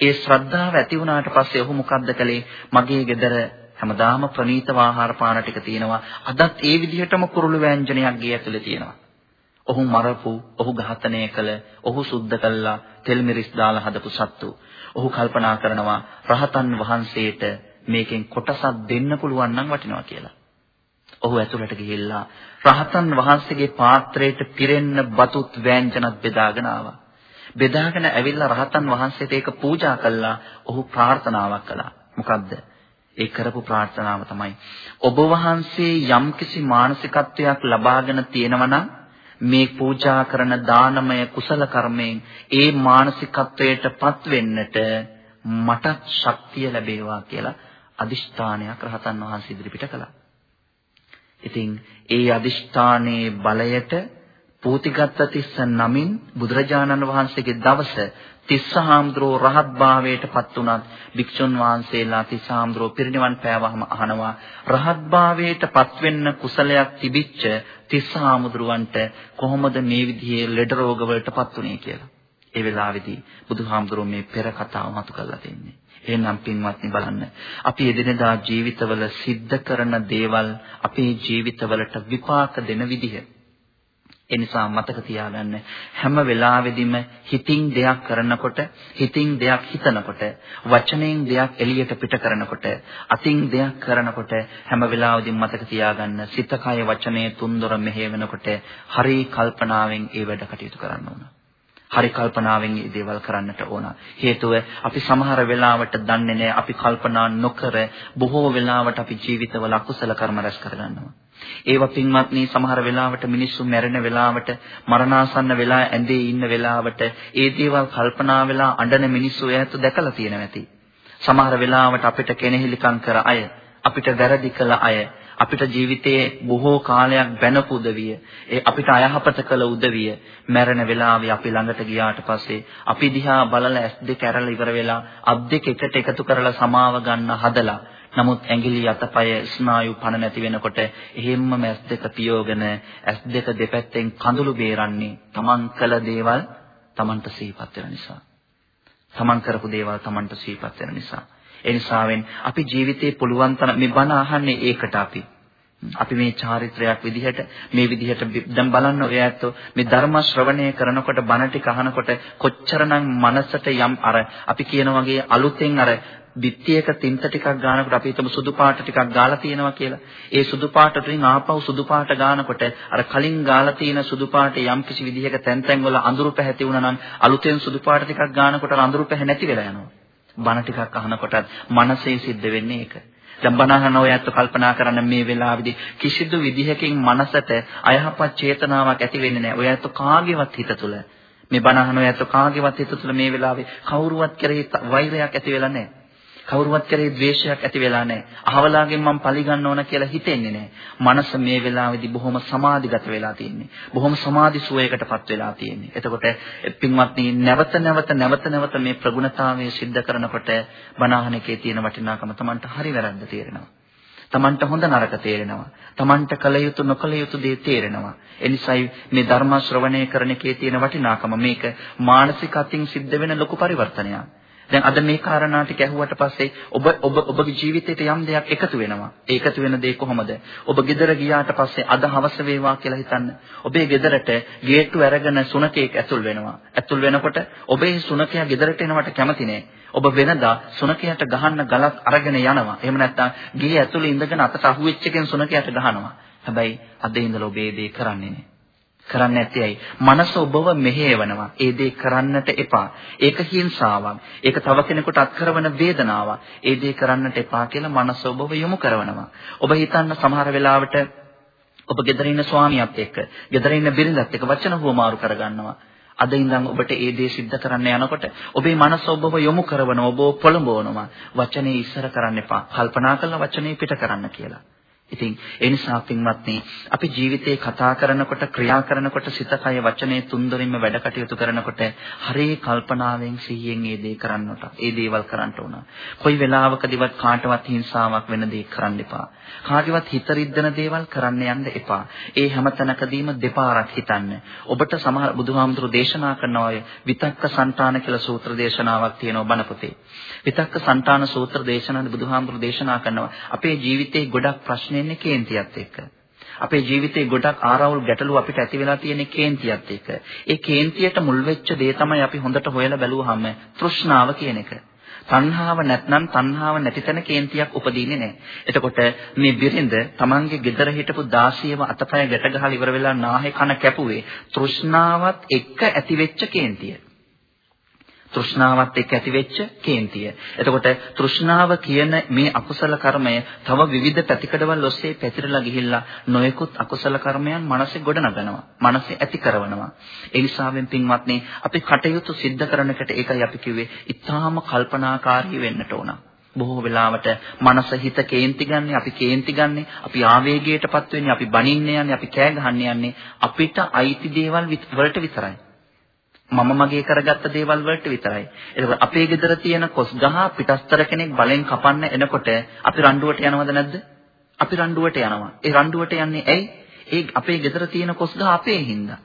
ඒ ශ්‍රද්ධාව ඇති වුණාට පස්සේ ඔහු මොකද්ද කළේ? මගේ ගෙදර හැමදාම ප්‍රණීත ආහාර පාන ටික තියෙනවා. අදත් ඒ විදිහටම කුරුළු ව්‍යංජනයක් ගේ ඇතුලේ තියෙනවා. ඔහු මරපු, ඔහු ඝාතනය කළ, ඔහු සුද්ධ කළා, තෙල් මිරිස් දාලා හදපු සත්තු. ඔහු කල්පනා කරනවා රහතන් වහන්සේට මේකෙන් කොටසක් දෙන්න පුළුවන් නම් වටිනවා කියලා. ඔහු ඇතුළට ගිහිල්ලා රහතන් වහන්සේගේ පාත්‍රයට පිරෙන්න බතුත් වෑංජනත් බෙදාගෙන ආවා. බෙදාගෙන ඇවිල්ලා රහතන් වහන්සේට ඒක පූජා කළා. ඔහු ප්‍රාර්ථනාවක් කළා. මොකද්ද? ඒ කරපු ප්‍රාර්ථනාව තමයි ඔබ වහන්සේ යම්කිසි මානසිකත්වයක් ලබාගෙන තියෙනවා නම් මේ පූජා කරන දානමය කුසල කර්මයෙන් ඒ මානසිකත්වයටපත් වෙන්නට මට ශක්තිය ලැබේවා කියලා අදිෂ්ඨානයක් රහතන් වහන්සේ ඉදිරිපිට කළා. ඉතින් ඒ අදිෂ්ඨානයේ බලයට පූතිගත්ත තිස්ස නමින් බුදුරජාණන් වහන්සේගේ දවස තිස්සහාම්ද්‍රෝ රහත් භාවයට පත් වුණත් භික්ෂුන් වහන්සේලා තිස්සහාම්ද්‍රෝ පිරිනිවන් පෑවහම අහනවා රහත් භාවයට පත් වෙන්න කුසලයක් තිබිච්ච තිස්සහාමුදුරුවන්ට කොහොමද මේ විදිහේ ලෙඩ රෝග වලට පත් වුනේ කියලා. ඒ වෙලාවේදී බුදුහාමුදුරුවෝ මේ පෙර කතාව මතු කරලා තින්නේ. එහෙනම් පින්වත්නි බලන්න. අපි එදිනෙදා ජීවිතවල සිද්ධ කරන දේවල් අපේ ජීවිතවලට විපාක දෙන විදිහ එනිසා මතක තියාගන්න හැම වෙලාවෙදිම හිතින් දෙයක් කරනකොට හිතින් දෙයක් හිතනකොට වචනෙන් දෙයක් එළියට පිට කරනකොට අතින් දෙයක් කරනකොට හැම වෙලාවෙදිම මතක තියාගන්න සිත කය වචනය තුන්දොර මෙහෙවනකොට හරි කල්පනාවෙන් ඒ වැඩ කටයුතු කරන්න ඕන. හරි කල්පනාවෙන් මේ දේවල් කරන්නට ඕන. හේතුව අපි සමහර වෙලාවට දන්නේ නැහැ අපි කල්පනා නොකර බොහෝ වෙලාවට අපි ජීවිතවල අකුසල කර්ම රැස් කරගන්නවා. ඒව පින්වත්නි සමහර වෙලාවට මිනිස්සු මැරෙන වෙලාවට මරණාසන්න වෙලා ඇඳේ ඉන්න වෙලාවට ඒ දේවල් කල්පනා වෙලා අඬන මිනිස්සු ඈත දැකලා තියෙනවා ඇති. සමහර වෙලාවට අපිට කෙනෙහිලිකම් කර අය අපිට වැරදි කළ අය අපිට ජීවිතයේ බොහෝ කාලයක් බැනපු උදවිය ඒ අපිට අයහපත කළ උදවිය මැරෙන වෙලාවේ අපි ළඟට ගියාට පස්සේ අපි දිහා බලලා ඇස් දෙක ඇරලා ඉවර වෙලා අත් දෙක එකට එකතු කරලා සමාව ගන්න හදලා නමුත් ඇඟිලි අතපය ස්නායු පණ නැති වෙනකොට එහෙම්ම ඇස් දෙක පියෝගෙන ඇස් දෙක දෙපැත්තෙන් කඳුළු බේරන්නේ Taman කළ දේවල් Tamanට සිහිපත් වෙන නිසා. Taman කරපු දේවල් Tamanට සිහිපත් වෙන නිසා. ඒ නිසාවෙන් අපි ජීවිතේ පුළුවන් තරම් මේ බණ අහන්නේ ඒකට අපි. අපි මේ චාරිත්‍රයක් විදිහට මේ විදිහට දැන් බලන්න ඔය ඇත්තෝ මේ ධර්ම ශ්‍රවණය කරනකොට බණ ටික අහනකොට කොච්චරනම් මනසට යම් අර අපි කියන වගේ අලුතෙන් අර බිත්තියක තින්ත ටිකක් ගානකොට අපි හිතමු සුදු පාට ටිකක් ගාලා තියෙනවා කියලා. ඒ සුදු පාට වලින් ආපහු සුදු පාට ගානකොට අර කලින් ගාලා තියෙන සුදු පාට යම් කිසි විදිහක තැන් තැන් වල අඳුරු පැහැති වුණා නම් අලුතෙන් සුදු පාට ටිකක් ගානකොට අර අඳුරු පැහැ නැති වෙලා යනවා. බණ ටිකක් අහනකොටත් මනසේ සිද්ධ වෙන්නේ ඒක. දැන් බණ අහන ඔය ඇත්ත කල්පනා කරන්න මේ වෙලාවේදී කිසිදු විදිහකින් මනසට අයහපත් චේතනාවක් ඇති වෙන්නේ නැහැ. ඔය ඇත්ත කාගේවත් හිත තුළ මේ බණ අහන ඔය ඇත්ත කාගේවත් හිත තුළ මේ වෙලාවේ කවුරුවත් කෙරෙහි වෛරයක් ඇති වෙලා නැහැ. කවුරුවත් කරේ ද්වේෂයක් ඇති වෙලා නැහැ. අහවලාගෙන් මම පරිගන්න ඕන කියලා හිතෙන්නේ නැහැ. මනස මේ වෙලාවේදී බොහොම සමාධිගත වෙලා තියෙන්නේ. බොහොම සමාධි සුවයකටපත් වෙලා තියෙන්නේ. එතකොට පින්වත්නි නැවත නැවත නැවත නැවත මේ ප්‍රගුණතාවය સિદ્ધ කරනකොට බණහනකේ තියෙන වටිනාකම Tamanට හරි වැරද්ද තේරෙනවා. Tamanට හොඳ නරක තේරෙනවා. Tamanට කල යුතු නොකල යුතු දේ තේරෙනවා. එනිසායි මේ ධර්ම ශ්‍රවණය කරන එකේ තියෙන වටිනාකම මේක මානසික අතින් සිද්ධ වෙන ලොකු පරිවර්තනයක්. දැන් අද මේ කාරණා ටික ඇහුවට පස්සේ ඔබ ඔබ ඔබගේ ජීවිතේට යම් දෙයක් එකතු වෙනවා. ඒ එකතු වෙන දේ කොහොමද? ඔබ ගෙදර ගියාට පස්සේ අද හවස වේවා කියලා හිතන්න. ඔබේ ගෙදරට ගේට්ටු අරගෙන සුනකෙක් ඇතුල් වෙනවා. ඇතුල් වෙනකොට ඔබේ සුනකයා ගෙදරට එනවට කැමති නෑ. ඔබ වෙනදා සුනකයාට ගහන්න ගලක් අරගෙන යනවා. එහෙම නැත්නම් ගේ ඇතුලේ ඉඳගෙන අතට අහුවෙච්ච එකෙන් සුනකයාට ගහනවා. හැබැයි අද ඉඳලා ඔබ ඒ දේ කරන්නේ නෑ. කරන්න නැත්තේ ඇයි? මනස ඔබව මෙහෙයවනවා. ඒ දේ කරන්නට එපා. ඒක හිංසාවක්. ඒක තව කෙනෙකුට අත්කරවන වේදනාවක්. ඒ දේ කරන්නට එපා කියලා මනස ඔබව යොමු කරනවා. ඔබ හිතන්න සමහර වෙලාවට ඔබ ගෙදර ඉන්න ස්වාමියාත් එක්ක, ගෙදර ඉන්න බිරිඳත් එක්ක වචන හුවමාරු කරගන්නවා. අද ඉඳන් ඔබට ඒ දේ සිද්ධ කරන්න යනකොට ඔබේ මනස ඔබව යොමු කරවන ඔබව පොළඹවනවා. වචනේ ඉස්සර කරන්න එපා. කල්පනා කරලා වචනේ පිට කරන්න කියලා. ඉතින් ඒ නිසා පින්වත්නි අපි ජීවිතේ කතා කරනකොට ක්‍රියා කරනකොට සිත කය වචනේ තුන්දරින්ම වැඩ කටයුතු කරනකොට හරේ කල්පනාවෙන් සිහියෙන් ඒ දේ කරන්නට ඒ දේවල් කරන්න ඕන. කොයි වෙලාවකදීවත් කාටවත් හිංසාවක් වෙන දේ කරන්න එපා. කාගේවත් හිත රිද්දන දේවල් කරන්න යන්න එපා. ඒ හැමතැනකදීම දෙපාරක් හිතන්න. ඔබට සමහර බුදුහාමුදුරු දේශනා කරනවා විතක්ක සංතාන කියලා සූත්‍ර දේශනාවක් තියෙනවා බණ පොතේ. විතක්ක සංතාන සූත්‍ර දේශනාවේ බුදුහාමුදුරු දේශනා කරනවා අපේ ජීවිතේ ගොඩක් ප්‍රශ්න එන්නේ කේන්තියත් එක්ක. අපේ ජීවිතේ ගොඩක් ආරවුල් ගැටලු අපිට ඇති වෙලා තියෙන කේන්තියත් එක්ක. ඒ කේන්තියට මුල් වෙච්ච දේ තමයි අපි හොඳට හොයලා බැලුවාම තෘෂ්ණාව කියන එක. තණ්හාව නැත්නම් තණ්හාව නැති තැන කේන්තියක් උපදීන්නේ නැහැ. එතකොට මේ බිරිඳ තමන්ගේ ගෙදර හිටපු 16ව අතපය ගැට ගහලා ඉවර වෙලා නාහේ කන කැපුවේ තෘෂ්ණාවත් එක්ක ඇතිවෙච්ච කේන්තිය. තෘෂ්ණාවත් එක්ක ඇතිවෙච්ච කේන්තිය. එතකොට තෘෂ්ණාව කියන මේ අකුසල කර්මය තව විවිධ පැතිකඩවල් ඔස්සේ පැතිරලා ගිහිල්ලා නොයෙකුත් අකුසල කර්මයන් මනසේ ගොඩනගනවා. මනසේ ඇති කරනවා. ඒ නිසාවෙන් පින්වත්නි අපි කටයුතු සිද්ධ කරනකට ඒකයි අපි කිව්වේ ඊටාම කල්පනාකාරී වෙන්නට ඕන. බොහෝ වෙලාවට මනස හිත කේන්ති ගන්න අපි කේන්ති ගන්න අපි ආවේගයටපත් වෙන්නේ අපි බනින්න යන්නේ අපි කෑ ගහන්න යන්නේ අපිට අයිති දේවල් වලට විතරයි මම මගේ කරගත්ත දේවල් වලට විතරයි. ඒකෝ අපේ ගෙදර තියෙන කොස් ගහ පිටස්තර කෙනෙක් බලෙන් කපන්න එනකොට අපි රණ්ඩුවට යනවද නැද්ද? අපි රණ්ඩුවට යනවා. ඒ රණ්ඩුවට යන්නේ ඇයි? ඒ අපේ ගෙදර තියෙන කොස් ගහ අපේ හින්දා.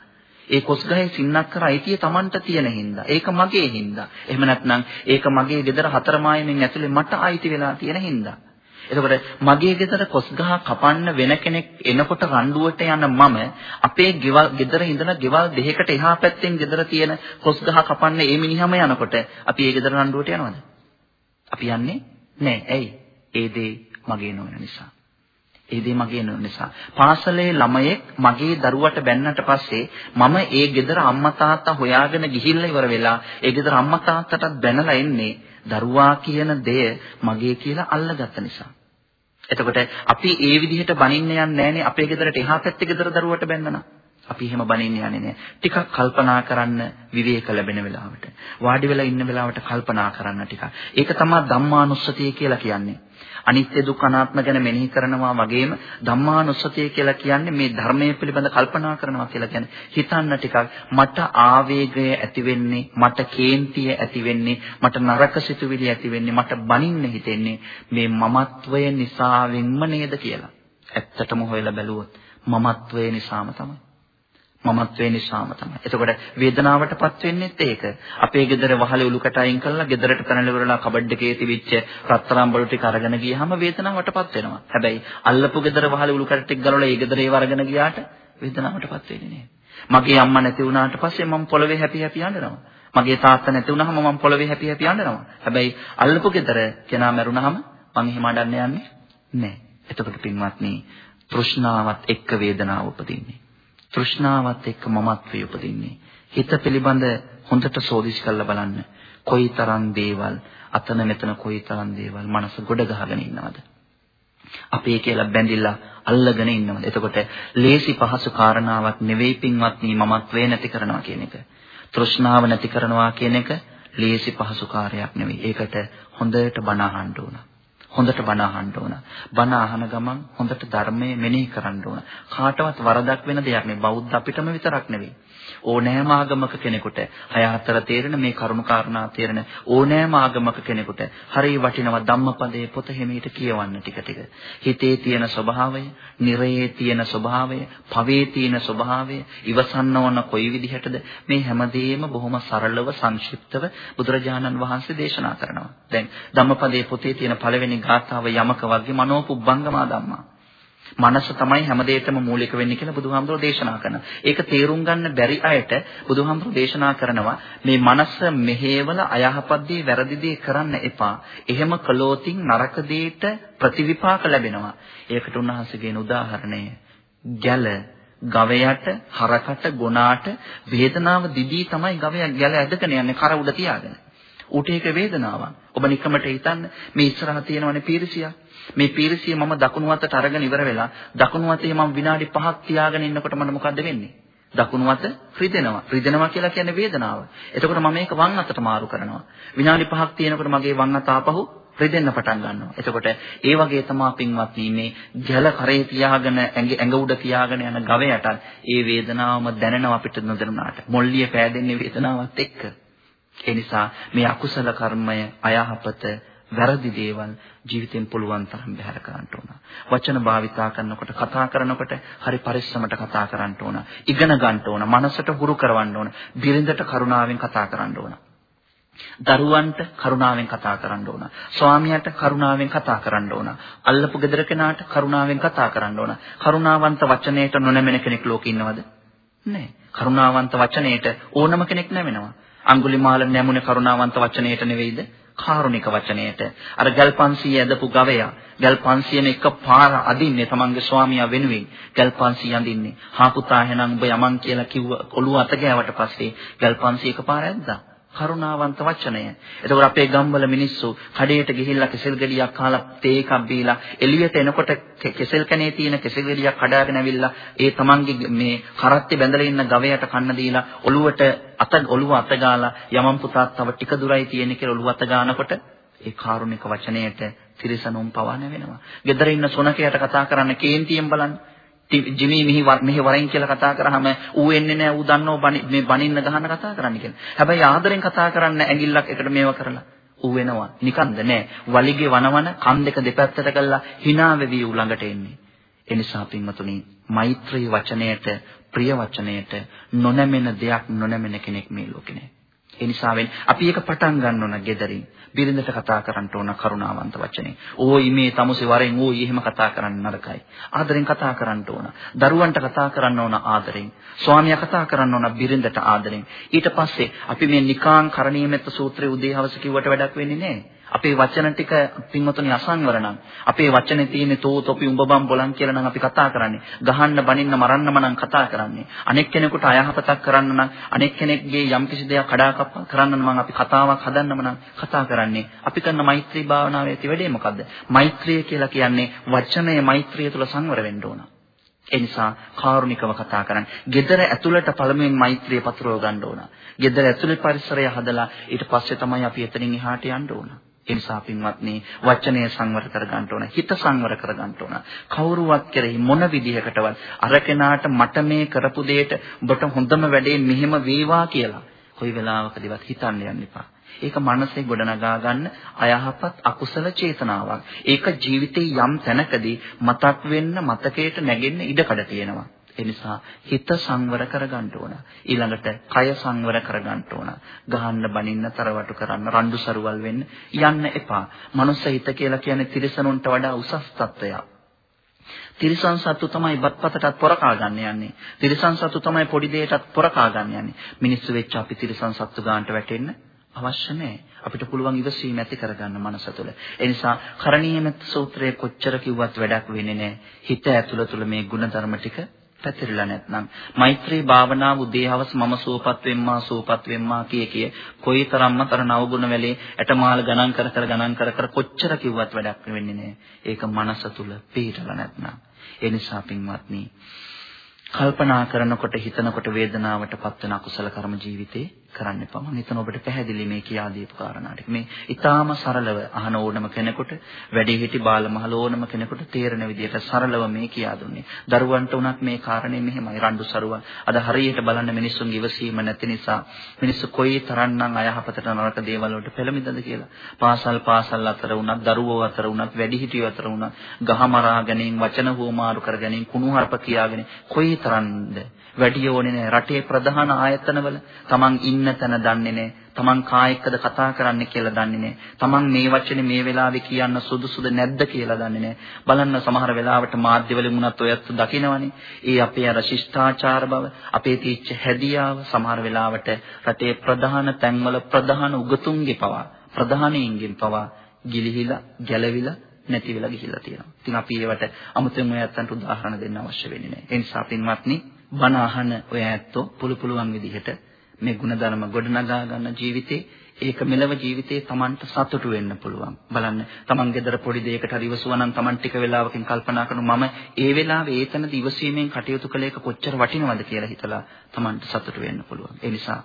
ඒ කොස් ගහේ සින්නක් කර අයිතිය Tamanට තියෙන හින්දා. ඒක මගේ හින්දා. එහෙම නැත්නම් ඒක මගේ ගෙදර හතර මායමින් ඇතුලේ මට අයිති වෙලා තියෙන හින්දා. එතකොට මගේ ගෙදර කොස් ගහ කපන්න වෙන කෙනෙක් එනකොට රණ්ඩුවට යන මම අපේ ගෙවල් ගෙදර ඉඳලා ගෙවල් දෙකකට එහා පැත්තෙන් ගෙදර තියෙන කොස් ගහ කපන්න ඒ මිනිහම යනකොට අපි ඒ ගෙදර රණ්ඩුවට යනවද? අපි යන්නේ නෑ. ඇයි? ඒ දේ මගේ නොවන නිසා. ඒ දේ මගේ නොවන නිසා. පාසලේ ළමයෙක් මගේ දරුවට බැන්නට පස්සේ මම ඒ ගෙදර අම්මා තාත්තා හොයාගෙන ගිහිල්ලා ඉවර වෙලා ඒ ගෙදර අම්මා තාත්තටත් බැනලා එන්නේ දරුවා කියන දෙය මගේ කියලා අල්ලගත්ත නිසා. එතකොට අපි ඒ විදිහට බනින්න යන්නේ නැහනේ අපේ ගෙදරට එහා පැත්තේ ගෙදර දරුවට බැන්නනා. අපි එහෙම බනින්න යන්නේ නැහැ. ටිකක් කල්පනා කරන්න විවේක ලැබෙන වෙලාවට. වාඩි වෙලා ඉන්න වෙලාවට කල්පනා කරන්න ටිකක්. ඒක තමයි ධම්මානුස්සතිය කියලා කියන්නේ. අනිත්‍ය දුක්ඛ අනාත්ම ගැන මෙනෙහි කරනවා වගේම ධම්මානුස්සතිය කියලා කියන්නේ මේ ධර්මයේ පිළිබඳ කල්පනා කරනවා කියලා කියන්නේ හිතන්න ටිකක් මට ආවේගය ඇති වෙන්නේ මට කේන්තිය ඇති වෙන්නේ මට නරක සිතුවිලි ඇති වෙන්නේ මට බනින්න හිතෙන්නේ මේ මමත්වය නිසාවෙන්ම නේද කියලා. ඇත්තටම හොයලා බැලුවොත් මමත්වය නිසාම තමයි. මමත්වේ නිසාම තමයි. එතකොට වේදනාවටපත් වෙන්නේත් ඒක. අපේ ගෙදර වහලේ උලුකට අයින් කරලා ගෙදරට පැනලවරලා කබඩ් එකේ තිබිච්ච රත්තරන් බඩු ටික අරගෙන ගියාම වේදනාවටපත් වෙනවා. හැබැයි අල්ලපු ගෙදර වහලේ උලුකට ටික ගලවලා ඒ ගෙදර ඒව අරගෙන ගියාට වේදනාවටපත් වෙන්නේ නෑ. මගේ අම්මා නැති වුණාට පස්සේ මම පොළවේ හැපි හැපි යනවා. මගේ තාත්තා නැති වුණාම මම පොළවේ හැපි හැපි යනවා. හැබැයි අල්ලපු ගෙදර කෙනා මැරුණාම මම එහෙම අඬන්න යන්නේ නෑ. එතකොට පින්වත්නි තෘෂ්ණාවත් එක්ක වේදනාව උපදින්නේ. තෘෂ්ණාවත් එක්ක මමත්වයේ උපදින්නේ. හිත පිළිබඳ හොඳට සෝදිස් කරලා බලන්න. කොයිතරම් දේවල් අතන මෙතන කොයිතරම් දේවල් මනස ගොඩ ගහගෙන ඉන්නවද? අපේ කියලා බැඳිලා අල්ලගෙන ඉන්නවද? එතකොට ලේසි පහසු කාරණාවක් නෙවෙයි පින්වත්නි මමත්වේ නැති කරනවා කියන එක. තෘෂ්ණාව නැති කරනවා කියන එක ලේසි පහසු කාර්යයක් නෙවෙයි. ඒකට හොඳට බණ අහන්න ඕන. හොඳට බණ අහන්න ඕන. බණ අහන ගමන් හොඳට ධර්මයේ මෙනෙහි කරන්න ඕන. කාටවත් වරදක් වෙන දෙයක් නෙවෙයි. බෞද්ධ අපිටම විතරක් නෙවෙයි. ඕනෑම ආගමක කෙනෙකුට හය හතර තේරෙන මේ කරුණු කාරණා තේරෙන ඕනෑම ආගමක කෙනෙකුට හරිය වටිනවා ධම්මපදයේ පොත හිමීට කියවන්න ටික ටික. හිතේ තියෙන ස්වභාවය, නිරයේ තියෙන ස්වභාවය, පවේ තියෙන ස්වභාවය ඉවසන්න ඕන කොයි විදිහටද මේ හැමදේම බොහොම සරලව සංක්ෂිප්තව බුදුරජාණන් වහන්සේ දේශනා කරනවා. දැන් ධම්මපදයේ පොතේ තියෙන පළවෙනි ගාථාව යමක වගේ මනෝපුබ්බංගමා ධම්මා මනස තමයි හැමදේටම මූලික වෙන්නේ කියලා බුදුහාමුදුරෝ දේශනා කරනවා. ඒක තේරුම් ගන්න බැරි අයට බුදුහාමුදුරෝ දේශනා කරනවා මේ මනස මෙහෙවල අයහපත් දේ වැරදි දේ කරන්න එපා. එහෙම කළොතින් නරක දෙයට ප්‍රතිවිපාක ලැබෙනවා. ඒකට උන්වහන්සේගේ උදාහරණය ගැල ගවයට හරකට ගොනාට වේදනාව දිදී තමයි ගවයා ගැල ඇදගෙන යන්නේ කර උඩ තියාගෙන. ඌට ඒක වේදනාවක්. ඔබ නිකමට හිතන්න මේ ඉස්සරහ තියෙනවනේ පීරිසියක්. මේ පීරිසිය මම දකුණු අතට අරගෙන ඉවර වෙලා දකුණු අතේ මම විනාඩි 5ක් තියාගෙන ඉන්නකොට මට මොකද්ද වෙන්නේ? දකුණු අත රිදෙනවා. රිදෙනවා කියලා කියන්නේ වේදනාව. එතකොට මම මේක වම් අතට මාරු කරනවා. විනාඩි 5ක් තියෙනකොට මගේ වම් අත ආපහු රිදෙන්න පටන් ගන්නවා. එතකොට ඒ වගේ තමයි පින්වත්නි මේ ජල කරේ තියාගෙන ඇඟ උඩ තියාගෙන යන ගවයටත් ඒ වේදනාවම දැනෙනවා අපිට නොදැනුණාට. මොල්ලිය පෑදෙන්නේ වේදනාවත් එක්ක. ඒ නිසා මේ අකුසල කර්මය අයහපත වැරදි දේවල් ජීවිතෙන් පුළුවන් තරම් බැහැර කරන්න ඕන. වචන භාවිතා කරනකොට කතා කරනකොට හරි පරිස්සමට කතා කරන්න ඕන. ඉගෙන ගන්න ඕන. මනසට හුරු කරවන්න ඕන. බිරිඳට කරුණාවෙන් කතා කරන්න ඕන. දරුවන්ට කරුණාවෙන් කතා කරන්න ඕන. ස්වාමියාට කරුණාවෙන් කතා කරන්න ඕන. අල්ලපු ගෙදර කෙනාට කරුණාවෙන් කතා කරන්න ඕන. කරුණාවන්ත වචනයට නොනැමෙන කෙනෙක් ලෝකේ ඉන්නවද? නැහැ. කරුණාවන්ත වචනයට ඕනම කෙනෙක් නැමෙනවා. අඟුලිමාල නැමුනේ කරුණාවන්ත වචනයට නෙවෙයිද? කාරුණික වචනයට. අර ගල් 500 ඇදපු ගවයා ගල් 500ම එක පාර අදින්නේ තමන්ගේ ස්වාමියා වෙනුවෙන්. ගල් 500 අදින්නේ. හා පුතා එහෙනම් ඔබ යමන් කියලා කිව්ව ඔළුව අත ගෑවට පස්සේ ගල් 500 එක පාර ඇද්දා. කරුණාවන්ත වචනය. එතකොට අපේ ගම්වල මිනිස්සු කඩේට ගිහිල්ලා කෙසෙල් ගෙඩියක් කාලා තේ එකක් බීලා එළියට එනකොට කෙසෙල් කනේ තියෙන කෙසෙල් ගෙඩියක් කඩාගෙන ඇවිල්ලා ඒ තමන්ගේ මේ කරත්තේ බැඳලා ඉන්න ගවයට කන්න දීලා ඔළුවට අත ඔළුව අත ගාලා යමන් පුතාත් තව ටික දුරයි තියෙන්නේ කියලා ඔළුව අත ගන්නකොට ඒ කාරුණික වචනයට තිරසනුම් පවා නැවෙනවා. ගෙදර ඉන්න සොනකයට කතා කරන්න කේන්තියෙන් බලන්න. ජිමි මෙහි මෙහි වරෙන් කියලා කතා කරාම ඌ එන්නේ නැහැ ඌ දන්නව මේ බනින්න ගහන කතා කරන්න කියලා. හැබැයි ආදරෙන් කතා කරන්න ඇඟිල්ලක් එකට මේව කරලා ඌ වෙනවා. නිකන්ද නෑ. වලිගේ වනවන කන් දෙක දෙපැත්තට කරලා hina වෙවි ඌ ළඟට එන්නේ. ඒ නිසා පින්වතුනි මෛත්‍රී වචනයට ප්‍රිය වචනයට නොනැමෙන දෙයක් නොනැමෙන කෙනෙක් මේ ලෝකේ නෑ. ඒ නිසාවෙන් අපි ඒක පටන් ගන්න ඕන gederin. බිරිඳට කතා කරන්න ඕන කරුණාවන්ත වචනේ. ඕයි මේ තමුසේ වරෙන් ඕයි එහෙම කතා කරන්න නරකයි. ආදරෙන් කතා කරන්න ඕන. දරුවන්ට කතා කරන්න ඕන ආදරෙන්. ස්වාමියා කතා කරන්න ඕන බිරිඳට ආදරෙන්. ඊට පස්සේ අපි මේ නිකාං කරණීයමෙත් සූත්‍රයේ උදේ හවස කිව්වට වැඩක් වෙන්නේ නැහැ. අපේ වචන ටික පින්වතුනි අසංවර නම් අපේ වචනේ තියෙන තෝ තොපි උඹ බම් බොලන් කියලා නම් අපි කතා කරන්නේ ගහන්න බනින්න මරන්නම නම් කතා කරන්නේ අනෙක් කෙනෙකුට අයහපතක් කරන්න නම් අනෙක් කෙනෙක්ගේ යම්කිසි දෙයක් කඩාකප්ප කරන්න නම් අපි කතාවක් හදන්නම නම් කතා කරන්නේ අපි කරන මෛත්‍රී භාවනාවේ ඇති වැඩේ මොකද්ද මෛත්‍රිය කියලා කියන්නේ වචනය මෛත්‍රිය තුල සංවර වෙන්න ඕන ඒ නිසා කාරුණිකව කතා කරන්න. gedara ඇතුළට පළමුවෙන් මෛත්‍රිය පතුරව ගන්න ඕන. gedara ඇතුළේ පරිසරය හදලා ඊට පස්සේ තමයි අපි එතනින් එහාට යන්න ඕන. ඒ නිසා පින්වත්නි වචනය සංවර කර ගන්න ඕන හිත සංවර කර ගන්න ඕන කවුරුවත් කෙරෙහි මොන විදිහකටවත් අර කෙනාට මට මේ කරපු දෙයට ඔබට හොඳම වැඩේ මෙහෙම වේවා කියලා කොයි වෙලාවකදීවත් හිතන්න යන්න එපා ඒක මනසේ ගොඩනගා ගන්න අයහපත් අකුසල චේතනාවක්. ඒක ජීවිතේ යම් තැනකදී මතක් වෙන්න මතකයට නැගෙන්න ඉඩකඩ තියෙනවා. ඒ නිසා හිත සංවර කරගන්න ඕන. ඊළඟට කය සංවර කරගන්න ඕන. ගහන්න බනින්න තරවටු කරන්න රණ්ඩු සරුවල් වෙන්න යන්න එපා. මනුස්ස හිත කියලා කියන්නේ තිරිසනුන්ට වඩා උසස් තත්වයක්. තිරිසන් සත්තු තමයි බත්පතටත් පොරකා ගන්න යන්නේ. තිරිසන් සත්තු තමයි පොඩි දෙයකටත් පොරකා ගන්න යන්නේ. මිනිස්සු වෙච්ච අපි තිරිසන් සත්තු ගන්නට වැටෙන්න අවශ්‍ය නැහැ. අපිට පුළුවන් ඉවසීම ඇති කරගන්න මනස තුළ. ඒ නිසා කරණීයමෙත් සූත්‍රයේ කොච්චර කිව්වත් වැඩක් වෙන්නේ නැහැ. හිත ඇතුළ තුළ මේ ಗುಣධර්ම ටික පැතිරලා නැත්නම් මෛත්‍රී භාවනාව උදේ හවස මම සූපත් වෙම්මා සූපත් වෙම්මා කිය කිය කොයිතරම්ම තර නවගුණ වැලේ ඇටමාල ගණන් කර කර ගණන් කර කර කොච්චර කිව්වත් වැඩක් වෙන්නේ නැහැ. ඒක මනස තුල පිහිටලා නැත්නම්. ඒ නිසා පින්වත්නි කල්පනා කරනකොට හිතනකොට වේදනාවට පත්වන අකුසල කර්ම ජීවිතේ කරන්න එපා. මම හිතන ඔබට පැහැදිලි මේ කියා දීපු කාරණා ටික. මේ ඊටාම සරලව අහන ඕනම කෙනෙකුට වැඩි හිටි බාලමහල ඕනම කෙනෙකුට තේරෙන විදිහට සරලව මේ කියා දුන්නේ. දරුවන්ට උනත් මේ කාරණේ මෙහෙමයි රණ්ඩු සරුවන්. අද හරියට බලන්න මිනිස්සුන්ගේ ඉවසීම නැති නිසා මිනිස්සු කොයි තරම්නම් අයහපතට නරක දේවල් වලට පෙළඹිදද කියලා. පාසල් පාසල් අතර උනත් දරුවෝ අතර උනත් වැඩි හිටියෝ අතර උනත් ගහමරා ගැනීම වචන හුවමාරු කර ගැනීම කුණුහරුප කියාගෙන කොයි තරම්ද වැඩි ඕනේ නැහැ. රටේ ප්‍රධාන ආයතනවල තමන් ඉන්න තැන දන්නේ නැහැ. තමන් කායකද කතා කරන්න කියලා දන්නේ නැහැ. තමන් මේ වචනේ මේ වෙලාවේ කියන්න සුදුසුද නැද්ද කියලා දන්නේ නැහැ. බලන්න සමහර වෙලාවට මාධ්‍යවලින් වුණත් ඔයත් දකිනවනේ. ඒ අපේ අර ශිෂ්ටාචාර බව, අපේ තීච්ච හැදියාව සමහර වෙලාවට රටේ ප්‍රධාන තැන්වල ප්‍රධාන උගතුන්ගේ පවා ප්‍රධානීන්ගෙන් පවා ගිලිහිලා, ගැලවිලා නැති වෙලා ගිහිල්ලා තියෙනවා. ඉතින් අපි ඒවට අමුතුවෙන් ඔය ඇත්තන්ට උදාහරණ දෙන්න අවශ්‍ය වෙන්නේ නැහැ. ඒ නිසා පින්වත්නි බණ අහන ඔය ඇත්තෝ පුළු පුළුවන් විදිහට මේ ಗುಣධර්ම ගොඩනගා ගන්න ජීවිතේ ඒක මෙලව ජීවිතේ Tamanට සතුටු වෙන්න පුළුවන්. බලන්න Taman ගෙදර පොඩි දෙයකට හරි ඉවසුවා නම් Taman ටික වෙලාවකින් කල්පනා කරනවා මම ඒ වෙලාවේ ඒතනදී ඉවසීමෙන් කටයුතු කළ එක කොච්චර වටිනවද කියලා හිතලා Tamanට සතුටු වෙන්න පුළුවන්. ඒ නිසා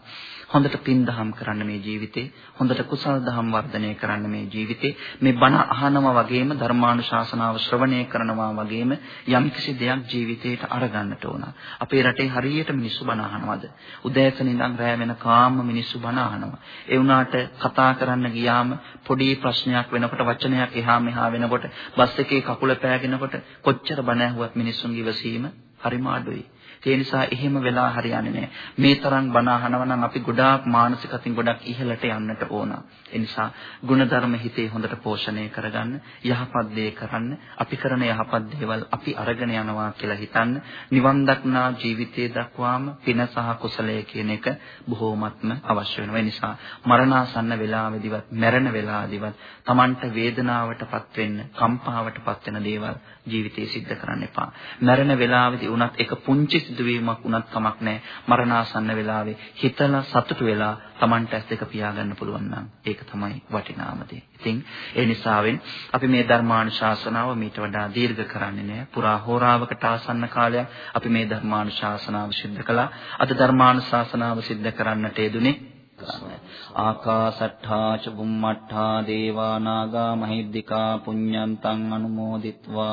හොඳට පින් දහම් කරන්න මේ ජීවිතේ හොඳට කුසල් දහම් වර්ධනය කරන්න මේ ජීවිතේ මේ බණ අහනවා වගේම ධර්මානුශාසනාව ශ්‍රවණය කරනවා වගේම යම්කිසි දෙයක් ජීවිතේට අරගන්නට ඕන. අපේ රටේ හරියට මිනිස්සු බණ අහනවද? උදෑසන ඉඳන් රැය වෙනකාම මිනිස්සු බණ අහනවා. ඒ වුණාට කතා කරන්න ගියාම පොඩි ප්‍රශ්නයක් වෙනකොට වචනයක් එහා මෙහා වෙනකොට බස් එකේ කකුල පෑගෙනකොට කොච්චර බණ ඇහුවත් මිනිස්සුන්ගේ ඉවසීම හරිම අඩුයි. ඒ නිසා එහෙම වෙලා හරියන්නේ නැහැ. මේ තරම් බණ අහනවා නම් අපි ගොඩාක් මානසික අතින් ගොඩක් ඉහළට යන්නට ඕන. ඒ නිසා ಗುಣධර්ම හිතේ හොඳට පෝෂණය කරගන්න, යහපත් දේ කරන්න, අපි කරන යහපත් දේවල් අපි අරගෙන යනවා කියලා හිතන්න, නිවන් දක්නා ජීවිතයේ දක්වාම පින සහ කුසලය කියන එක බොහෝමත්ම අවශ්‍ය වෙනවා. ඒ නිසා මරණාසන්න වෙලාවෙදිවත්, මැරෙන වෙලාවෙදිවත් Tamanට වේදනාවටපත් වෙන්න, කම්පාවටපත් වෙන දේවල් ජීවිතේ සිද්ධ කරන්න එපා. මැරෙන වෙලාවේදී උනත් එක පුංචි සිදුවීමක් උනත් කමක් නැහැ. මරණාසන්න වෙලාවේ හිතලා සතුටු වෙලා Tamanට ඇස් දෙක පියාගන්න පුළුවන් නම් ඒක තමයි වටිනාම දේ. ඉතින් ඒ නිසාවෙන් අපි මේ ධර්මානුශාසනාව මීට වඩා දීර්ඝ කරන්නේ නැහැ. පුරා හෝරාවකට ආසන්න කාලයක් අපි මේ ධර්මානුශාසනාව සිද්ධ කළා. අද ධර්මානුශාසනාව සිද්ධ කරන්නට යෙදුනේ कृष्ण। आकाशट्ठा च बुम्मट्ठा देवानागा महीद्दिका पुण्यन्तम् अनुमोदित्वा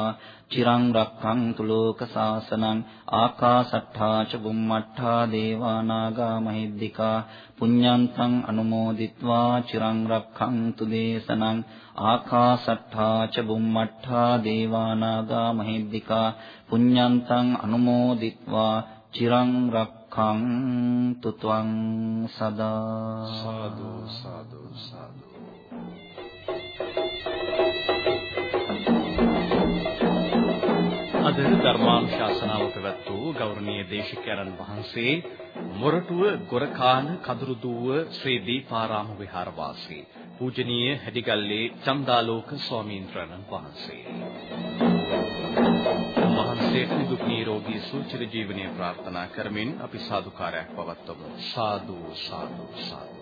චිරං රක්ඛන්තු ලෝක සාසනං ආකාසට්ඨා ච බුම්මට්ඨා දේවානාගා මහිද්దికා පුඤ්ඤන්තං අනුමෝදිත්වා චිරං රක්ඛන්තු දේශනං ආකාසට්ඨා ච බුම්මට්ඨා දේවානාගා මහිද්దికා පුඤ්ඤන්තං අනුමෝදිත්වා චිරං රක් රක්ඛන්තු ත්වං සදා සාදු සාදු සාදු. අද ධර්මානුශාසනාව පැවැත් වූ ගෞරවනීය දේශකයන්න් වහන්සේ මොරටුව ගොරකාන කදුරුදුව ශ්‍රී දීපාරාම විහාරවාසී පූජනීය හැදිගල්ලේ චන්දාලෝක ස්වාමීන් වහන්සේ. වහන්සේට නිදුක් නිරෝගී සුවචිර ජීවනය ප්‍රාර්ථනා කරමින් අපි සාදුකාරයක් පවත්වමු සාදු සාදු සාදු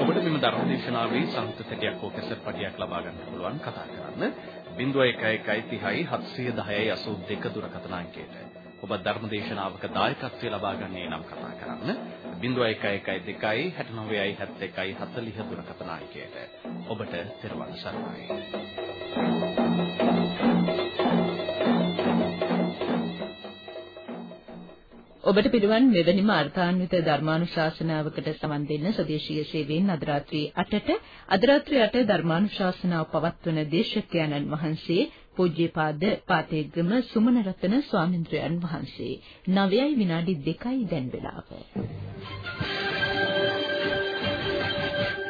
ඔබට මෙම ධර්ම දේශනාවේ සංකෘතකයක් හෝ කැසට් පටියක් ලබා ගන්න පුළුවන් කතා කරන්න 0111 30 710 82 දුරකථන අංකයට ඔබ ධර්ම දේශනාවක දායකත්වය ලබා ගන්නේ නම් කතා කරන්න 0112 69 71 40 දුරකථන අංකයට ඔබට තෙරුවන් සරණයි ඔබට පිළිවන් මෙවැනිම අර්ථාන්විත ධර්මානුශාසනාවකට සමන් දෙන්න සදේශීය සේවයෙන් අද රාත්‍රී 8ට අද රාත්‍රී 8 ධර්මානුශාසනාව පවත්වන දේශකයන්න් වහන්සේ පූජ්‍යපාද පාතේගම සුමනරතන ස්වාමින්ද්‍රයන් වහන්සේ 9යි විනාඩි 2යි දැන් වෙලාව.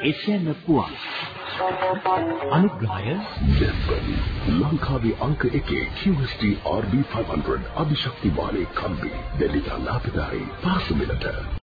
එෂියන් පුවන් අනුග්‍රහය ලංකාවේ අංක 1 QST RB500 අධිශක්තිමානී කම්බි දෙලිතා ලාභදායි පාසු මිලට